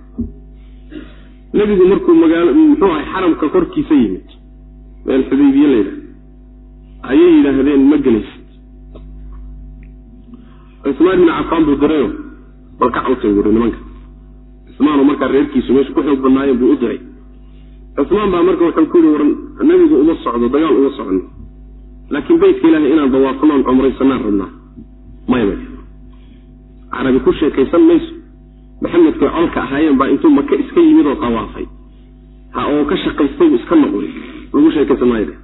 Nebigu markuu magaalo muxuu ahay xaramka korkiisa yimid. Meel xudaybiye layidhaha ayay yidhaahdeen ma gelaysid. Cismaan bin cafaan buu dirayo bal ka cawtay buuri nimanka. Cismaanoo markaa reerkiisu meesha ku xoog badnaayeen buu u diray. Cismaan baa marka wuxuu ku yihi war nebigu uma socdo dagaal uma socno laakiin beytka ilaahay inaan dawaafnoon cumraysanaan rabnaa. May carabi ku sheekaysan mayso maxamedkay colka ahaayeen baa intuu maka iska yimid oo dawaafay ha oo ka shaqaystay iska noqday lagu sheekaysan maayo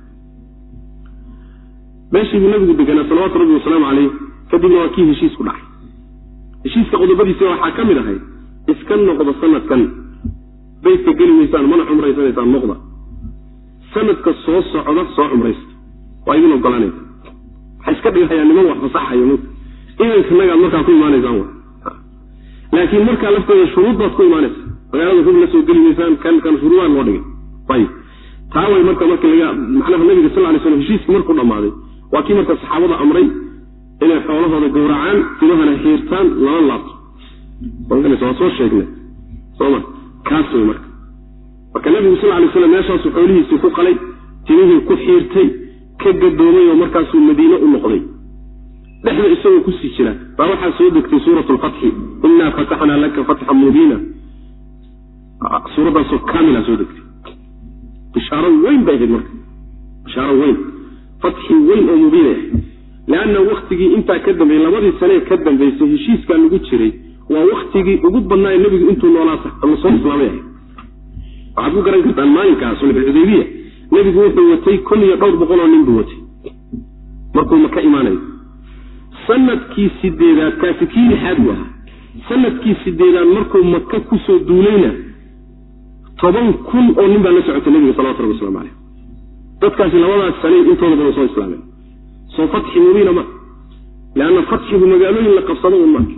meeshii buu nabigu deganaa salawaatu rabbi wasalaamu caleyh kadibna waa kii heshiis ku dhacay. Heshiiska qodobadiisa waxaa ka mid ahay iska noqda sanadkan. Beytka geli maysaan mana cumraysanaysaan noqda. Sanadka soo socda soo cumraysta. Waa idin ogolaanaysa waxay iska dhigahayaan niman wax fasaxayo m idankanaagaad markaa ku imaanaysaan laakiin markaa lafteeda shuruud baad ku imaanaysa. Magaalada hub la soo geli maysaan kan kan shuruudaa loo dhigay ayib taa way marka marka laga macnaha nabiga sal lay slam heshiiskii markuu dhammaaday. Waa kii marka saxaabada amray inay xoolahooda gowracaan timahana xiirtaan lana laabto. Waa soo sheegnay. Soma kaas wey marka. Marka nabigu sal lay slam meeshaasu xoolihiisii ku qalay timihii ku xiirtay ka gadoomay oo markaasuu madiine u noqday dhexda isagoo ku sii jira. Baa waxaa soo degtay suurat lfatxi inaa fataxnaa laka fatxan mubiina. Suuraddaasoo kaamila soo degtay. Bishaaro weyn bay ahayd marka. Bishaaro weyn. Fatxi weyn oo mubiin ah. Leanna waktigii intaa ka dambeeyey labadii sanee ka dambaysay heshiiskaa lagu jiray. Waa waktigii ugu badnaaye nebigu intuu noolaa la soo islaamay ahay waxaad ku garan kartaan maalinkaa sulxulxudaybiya nebigu wuxuu watay kun iyo dhowr boqol oo nin buu watay. Markuu maka imaanayo sannadkii sideedaad kaasi kii lixaad buu ahaa. Sanadkii sideedaad markuu maka ku soo duulayna toban kun oo nin baa la socotay nebiga salawatu rabbi waslamu caleyh dadkaasi labadaas sanay intooda badan soo islaameen. Soo fatxi mubiina ma leanna fatxigu magaalooyin la qabsado un marka.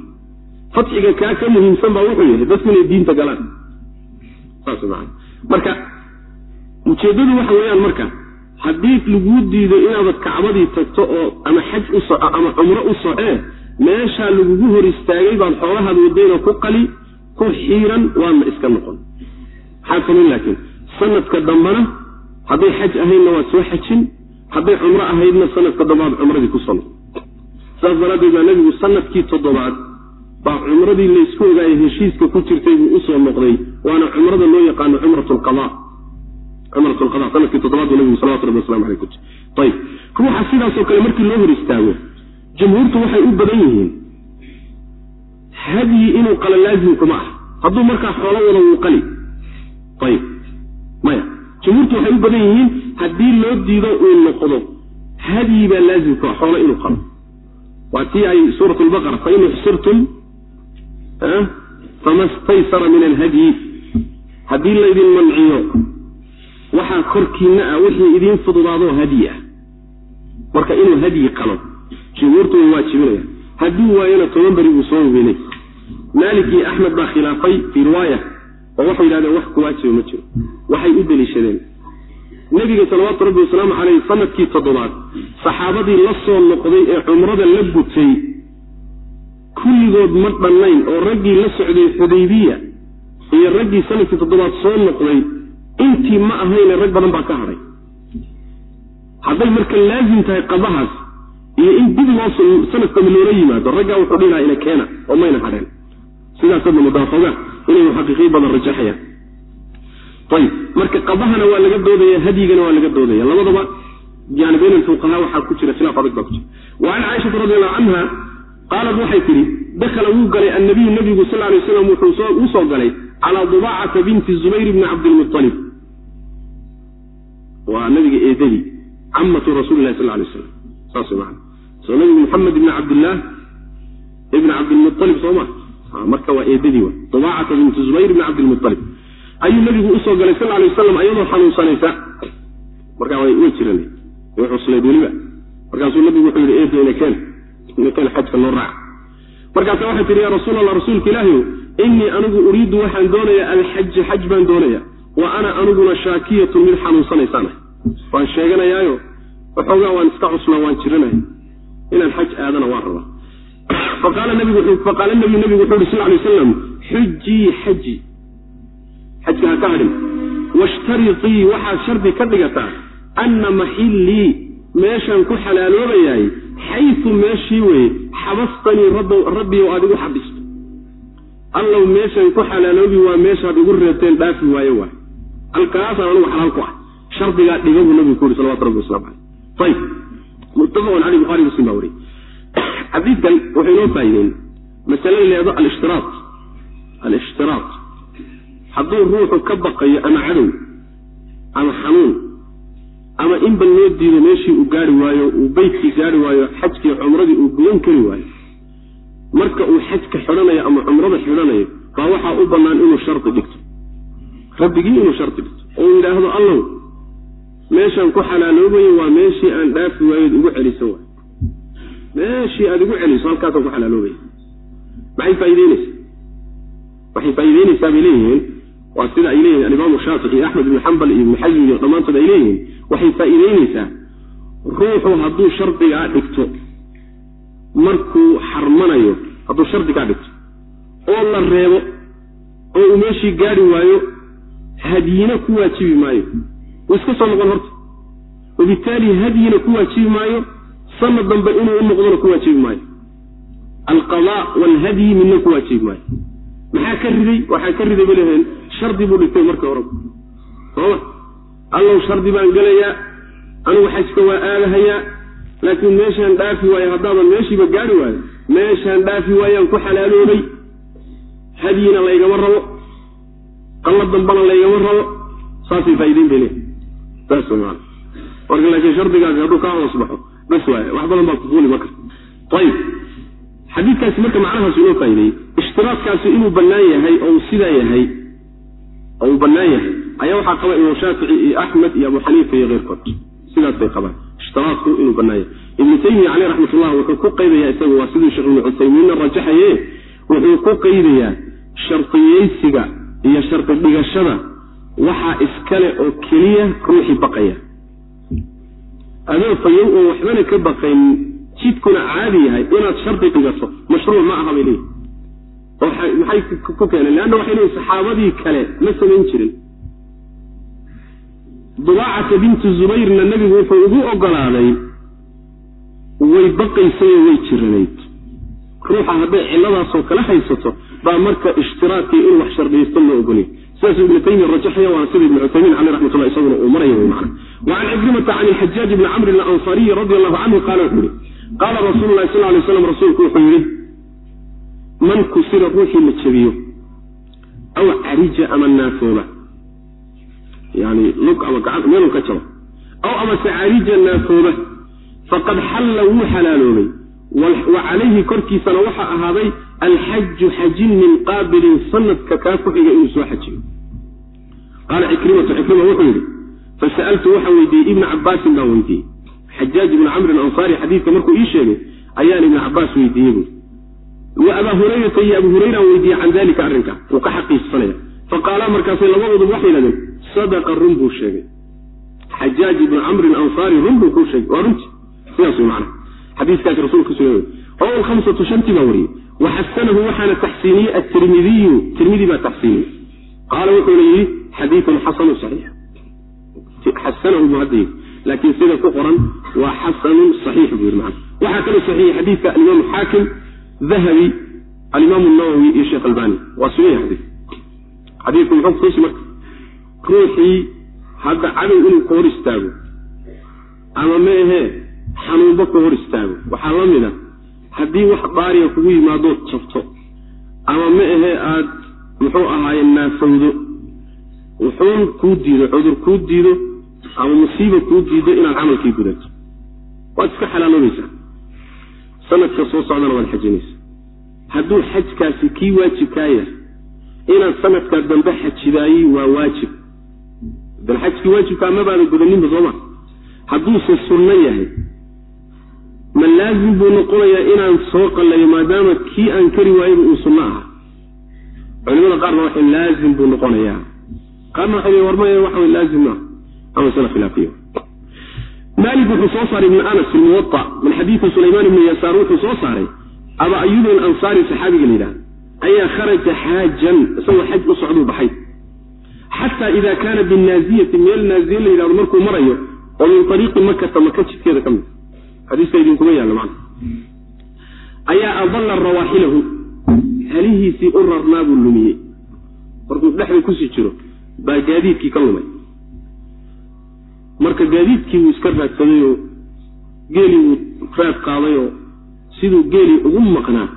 Fatxiga kaa ka muhiimsan baa wuxuu yahay dadku inay diinta galaan. Saas maa marka ujeeddadu waxa weeyaan marka haddii laguu diido inaadad kacbadii tagto oo ama xaj ama cumro u socee meeshaa lagugu hor istaagay baad xoolahaad wadayna ku qali ku xiiran waadna iska noqon. Maxaad samayn laakiin sanadka dambana hadday xaj ahaydna waad soo xajin hadday cumro ahaydna sanadka dambaad cumradii ku soo noqon saas daraaddeed baa nebigu sannadkii toddobaad baa cumradii laysku ogaayay heshiiska ku jirtay buu u soo noqday waana cumrada loo yaqaano cumrat sannadkii toddobaad nabigu salawatu rabbi waslamu aleyh ku jir ayib ruuxa sidaasoo kale markii loo hor istaago jumhuurtu waxay u badan yihiin hadyi inuu qalo laazimkuma ah hadduu markaa xoolo wada wuu qali. Ayib maya jumhuurtu waxay u badan yihiin haddii loo diido uu noqdo hadyi baa laazimku ah xoolo inuu qalo. Waa tii ay suurat lbaqara fain uxsirtum fama staysara min alhadyi haddii laydin manciyo waxaa korkiinna ah wixii idiin fududaadoo hadyi ah. Marka inuu hadyi qalo jumhuurtu way waajibinaya hadduu waayona toban beri buu soo weynay. Maalik axmed baa khilaafay fii riwaaya oo waxay yidhahdeen wax ku waajiba ma jiro. Waxay u deliishadeen. Nebiga salawaatu rabbi wasalaamu caleyh sannadkii toddobaad saxaabadii la soo noqday ee cumrada la gutay kulligood ma dhannayn oo raggii la socday xudaybiya iyo raggii sannadkii toddobaad soo noqday intii ma ahayne rag badan baa ka hadhay hadday marka laazim tahay qadahaas iyo in dib loo sanadkama loola yimaado raggaa wuxuu dhihi lahaa ina keena oo mayna hadheen. Sidaasadna mudaafoga inay muxaqiqiin badan rajaxayaan. Ayib marka qadahana waa laga doodaya hadyigana waa laga doodaya. Labadaba yani bayn alfuqahaa waxaa ku jira khilaaf adag baa ku jira. Wa can caaishata radi allahu canha qaalat waxay tidhi dakhala wuu galay annabiyu nabigu sal lay waslam wuxuu uu soo galay calaa dubaacata binti zubayr bni cabdilmualib waa nabiga eedadii camatu rasuli lahi sal lay slam saas maa soo nabigu muxamed ibni cabdillaah ibni cabdilmualib soo ma? Marka waa eedadii wa. Dubaacata binti zubayr bni cabdilmualib ayuu nabigu u soo galay sal lay wasalam ayadoo xanuunsanaysa. Markaa way jiran way cuslayd weliba. Markaasuu nabigu wuxuu yidhi eedo inakeen inakeen xajka noo raaca markaasa waxay tihi ya rasuul allah rasuulka ilaahiy innii anigu uriidu waxaan doonayaa alxaja xaj baan doonaya wa ana aniguna shaakiyatun mid xanuunsanaysaan. Waan sheeganayaayo waxoogaa waan iska cuslaa waan jiranaya inaan xaj aadana waan rabaa. Faqaala nabigu wuxuu yhi sal lay wasalam xujii xaji xajka ha ka hadhin. Washtaritii waxaad shardi ka dhigataa anna maxillii meeshaan ku xalaaloobayaay xayu meeshii weye xabastanii rabbi o aad igu xabisto. Allow meeshaan ku xalaaloobi waa meeshaad igu reebteen dhaafi waaye waay halkaasaan anugu xalaal ku ah. Shardigaa dhiga buu nabigu ku yuri salawatu rabbi waslamu caleyh ayib muttafaqun caleyh buhari muslim baa wariy xadiidkan wuxuu inoo faa'ideyn masale leedo alishtiraa alishtiraaط hadduu ruuxu ka baqayo ama cadow ama xanuun ama inba loo diido meeshii uu gaari waayo uu beytkii gaari waayo xajkii cumradii uu gudan kari waayo marka uu xajka xidhanayo ama cumrada xidhanayo baa waxaa u bannaan inuu shardi dhigto rabbigii inuu shardi dhigto oo yidhaahdo allow meeshaan ku xalaaloobayo waa meeshii aan dhaafi waayood igu celiso waay. Meeshii aad igu celiso halkaasaan ku xalaaloobaya. Maxay faa'ideyneysaa waxay faa'ideyneysaa bay leeyihiin waa sida ay leeyihiin alimaamu shaafici iyo axmed ibnu xambal iyo ibnu xazm iyo dhammaantood ay leeyihiin. Waxay faa'iideyneysaa ruuxu hadduu shardigaa dhigto markuu xarmanayo hadduu shardigaa dhigto oo la reebo oo uu meeshii gaadhi waayo hadyina ku waajibi maayo. Wuu iska soo noqon horta. Wabitaali hadyina ku waajibi maayo. Sanad dambe inuu u noqdona ku waajibi maayo. Alqadaa waalhadyi midna ku waajibi maayo. Maxaa ka riday? Waxaa ka riday bay leheen shardi buu dhigtay marka horeba sooma allow shardi baan gelayaa anigu xajka waa aadahayaa. Laakiin meeshaan dhaafi waayo haddaadan meeshiiba gaari waayo. Meeshaan dhaafi waayaan ku xalaaloobay hadyina laygama rabo qallo dambana laygama rabo saasay faa'ideyn bay leehay saas maan marka laakiin shardigaasi hadduu kaa hoos baxo bas waaye wax badan baa kufuuli marka ayib xadiidkaasi marka macnahaasu inoo faa'ideeyey ishtiraadkaasi inuu bannaan yahay oo uu sidaa yahay oo uu bannaan yahay ayaa waxaa qaba imaam shaafici iyo axmed iyo abu xaniifa iyo keyrkood sidaasay qabaan. Ishtiraadku inuu bannaan yahay. Ibnu taymiya caleyh raxmatullah wuxuu ku qaydayaa isagu waa siduu sheekh ibnu cuthaymiinna rajaxaye wuxuu ku qaydayaa shardiyeysiga iyo shardi dhigashada waxaa iskale oo keliya ruuxii baqaya. Adoo fayow oo waxbana ka baqaynin jidkuna caadi yahay inaad shardi dhigato mashruuc ma aha bay leeyihi maxay ku keeneen? Leanna waxay leeyihiin saxaabadii kale ma samayn jirin. Dubaacata bintu zubayrna nebigu wuxuu ugu ogolaaday way baqaysayoo way jiranayd ruuxa hadday cilladaasoo kala haysato baa marka ishtiraadkii in wax shardiyaysto loo ogolay sidaasuu ibnu taymiya rajaxaya waana sida ibnu cuthaymiin caleyh raxmatullah isaguna uu maraya wy macana wacan cikrimata can ilxajaaj ibni camrin alansariyi radi allahu canhu qaala wuxuu yihi qaala rasuulu lahi sal lay slam rasuulku wuxuu yihi man kusira ruuxii la jabiyo aw carija ama naafooba yani lug ama gacan meeluu ka jabo. Aw amase carija naafooba faqad xalla wuu xalaaloobay wa calayhi korkiisana waxaa ahaaday alxaju xajin min qaabilin sanadka kaa ku inuu soo xajiyo qaala cikrimatu cikrima wuxuu yidhi fasa'altu waxaan weydiiyey ibna cabaasin baan weydiiyey xajaaj ibni camrin ansaari xadiidka markuu ii sheegay ayaan ibna cabaas weydiiyey buui wa abaa hurayrata iyo abu hurayraan weydiiyey can dalika arrinka wuu ka xaqiijsanaya faqaalaa markaasay labadoodu waxay yidhahdeen sadaqa run buu sheegay xajaaj ibnu camrin ansaari run buu kuu sheegay waa runti sidaas wey macana xadiiskaasi rasuulka wey rawahu lhamsatu shantii baa wariyey waxasanahu waxaana taxsiiniyey atirmidiyu tirmidi baa taxsiiniyey. Qaala wuxuuna yidhi xadiidun xasanu saxiix. Xasanahu buu hadda yidhi laakiin sida ku qoran waa xasanun saxiix buu yidhi macana waxaa kaloo saxiixiyey xadiidka alimaamu xaakim dahabi alimaamu nawowi iyo sheekh albani. Waa suganya xadiid. Xadiidku muxuu kutusi marka ruuxii hadda cadow inuu ka hor istaago ama ma ahee xanuunba ka hor istaago. Waxaa la mid a haddii wax daariya kugu yimaadood jabto ama ma ahee aad muxuu ahaaye naafowdo wuxuun kuu diido cudur kuu diido ama musiiba kuu diido inaad camalkii gudato. Waad iska xalaaloobaysaa. Sanadka soo socdana waad xajinaysaa. Hadduu xajkaasi kii waajibkaa yahay inaad sanadka dambe xajidaayey waa waajib. Dan xajkii waajibkaa mabaada gudaninba sooma hadduuse sunno yahay ma laazim buu noqonayaa inaan soo qallayo maadaama kii aan kari waayaba uu sunno ahaa. Culimada qaarna waxay laazim buu noqonayaa. Qaarna waxay war maya waxa laazim maaha ama sala khilaafiya maalik wuxuu soo saaray ibnu anas fi min xadiidi sulaymaan ibni yasaar wuxuu soo saaray aba ayub alansaari saxaabiga la yidhahda ayaa kharaja xaajan isagoo xaj u socduu baxay. Xataa ida kaana binaaziyati meel naaziye la yidhahdo markuu marayo oo min ariiqi makata maka jidkeeda ka mid xadiiska idinkuma yaalla macna ayaa adalla rawaaxilahu halihiisii u rarnaa buu lumiyey. Markuu dhexda ku sii jiro baa gaadiidkii ka lumay. Marka gaadiidkii wuu iska raadsaday oo geelii wuu raad qaaday oo siduu geelii ugu maqnaa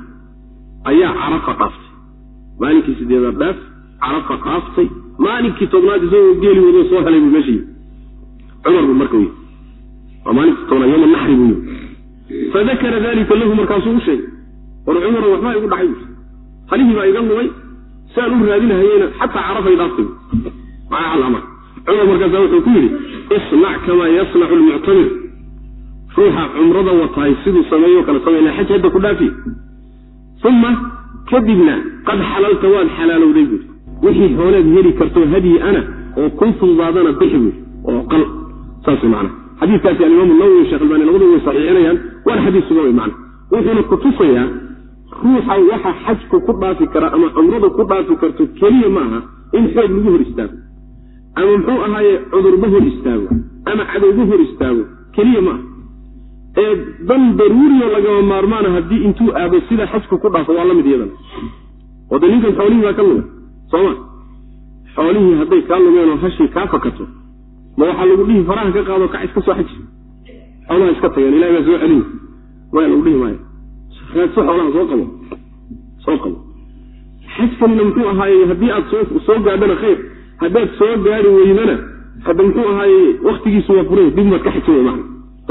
ayaa carafa dhaaftay. Maalinkii sideedaad dhaaf carafa dhaaftay. Maalinkii tobnaad isagoo geeli wado soo helay buu meesha yimi cumar buu marka waa maalintii tobnaad yoma naxri buu yimi fadakara dalika lahu markaasuu u sheegay. War cumar waxbaa igu dhacay halihii baa iga lumay saan u raadinahayeyna xataa carafay dhaaftay maxaa xal amar. Cumar markaasa wuxuu ku yidhi isnac kamaa yasnacu lmuctamir ruuxa cumrada watahay siduu sameeyo kale samayna xaj hadda ku dhaafi. Uma kadibna qad xalalta waad xalaalowday buui wixii hooleed heli kartoo hadyi ana oo kuu fududaadana bixi buui oo qal. Saas mana xadiikaasi alimaam nawowi shekh albani labadu way saxiixinayaan waana xadiis sugan wey macna wuxuuna kutusayaa ruuxa waxa xajku ku dhaafi kara ama cumradu ku dhaafi karto keliya maaha in xoog lagu hor istaago. Ama muxuu ahaaye cudurba hor istaago ama cadowba hor istaago keliya maaha ee dan daruuriyo lagama maarmaana haddii intuu aado sida xajku ku dhaafo waa la mid iyadana oo de ninkan xoolihii baa ka lumay sooma xoolihii hadday kaa lumeen oo hashii kaa fakato ma waxaa lagu dhihi faraha ka qaado kac iska soo xaji xoolaha iska tageen ilahi baa soo celiy maya lagu dhihi maayo raadso xoolaha soo qabo. Soo qabo. Xajkanina muxuu ahaaye haddii aad soo gaadhana khayr. Haddaad soo gaari weydana hadda muxuu ahaaye waktigiisu waa furay dib maad ka xaji wey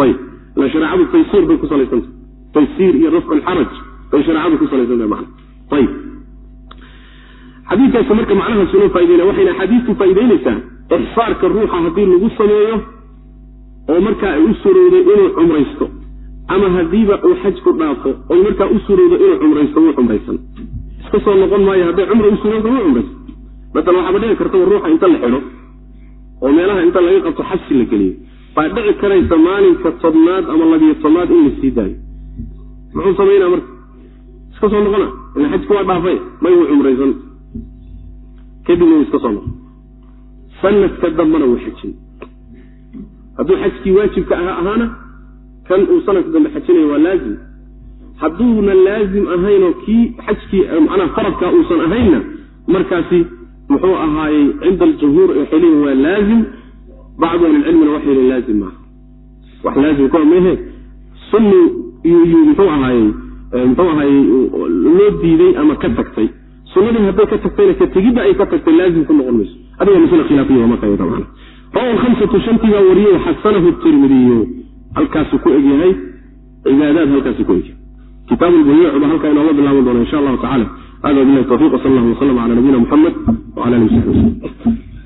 ayib ila shareecadu taysiir bay ku salaysantah taysiir iyo rafcu alxaraj bay shareecadu ku salaysantahay macna ayib xadiidkaasi marka macnahaas inoo faaideyna waxayna axaadiistu faa'ideynaysaa ixsaarka ruuxa haddii lagu sameeyo oo markaa ay u surowday inuu cumraysto ama haddiiba uu xaj ku dhaafo oy markaa u surowdo inuu cumraysto wuu cumraysan. Iska soo noqon maayo hadday cumra u surowda wuu cumraysan. Maala waxaaba dhici kartaba ruuxa inta la xidho oo meelaha inta laga qabto xabsi la geliyo. Baa dhici karaysa maalinka tobnaad ama labiyo tobnaad in la sii daayo. Muxuu samaynaa marka? Iska soo noqona. Ila xajku waa dhaafay may wuu cumraysan. Kadibna wuu iska soo noqon sanadka dambana wuu xajin hadduu xajkii waajibka ah ahaana kan uu sanadka dambe xajinayo waa laazim. Hadduuna laazim ahaynoo kii xajkii manaa faradka uusan ahaynna markaasi muxuu ahaayey cinda aljumhuur waxay leeyihiin waa laazim. Bacdu ahlicilmina waxay lehin laazim maaha wax laazim ka mehe sunni yyuu muxuu ahaayey muxuu ahaayey loo diiday ama ka tagtay. Sunnadii hadday ka tagtayna ka tegidda ay ka tagtay laazim ku noqon mayso shantigaa wariyey xasanahu tirmidiyu halkaasu ku egyahay cibaadaad halkaasu ku egyahay kitaab lbuyuuc halkaa inooga bilaaban doona insha allahu tacala hada bilahi tawfiq wsal allah wslam cala nabiyina muxamed wala alihi wasaxbi waslm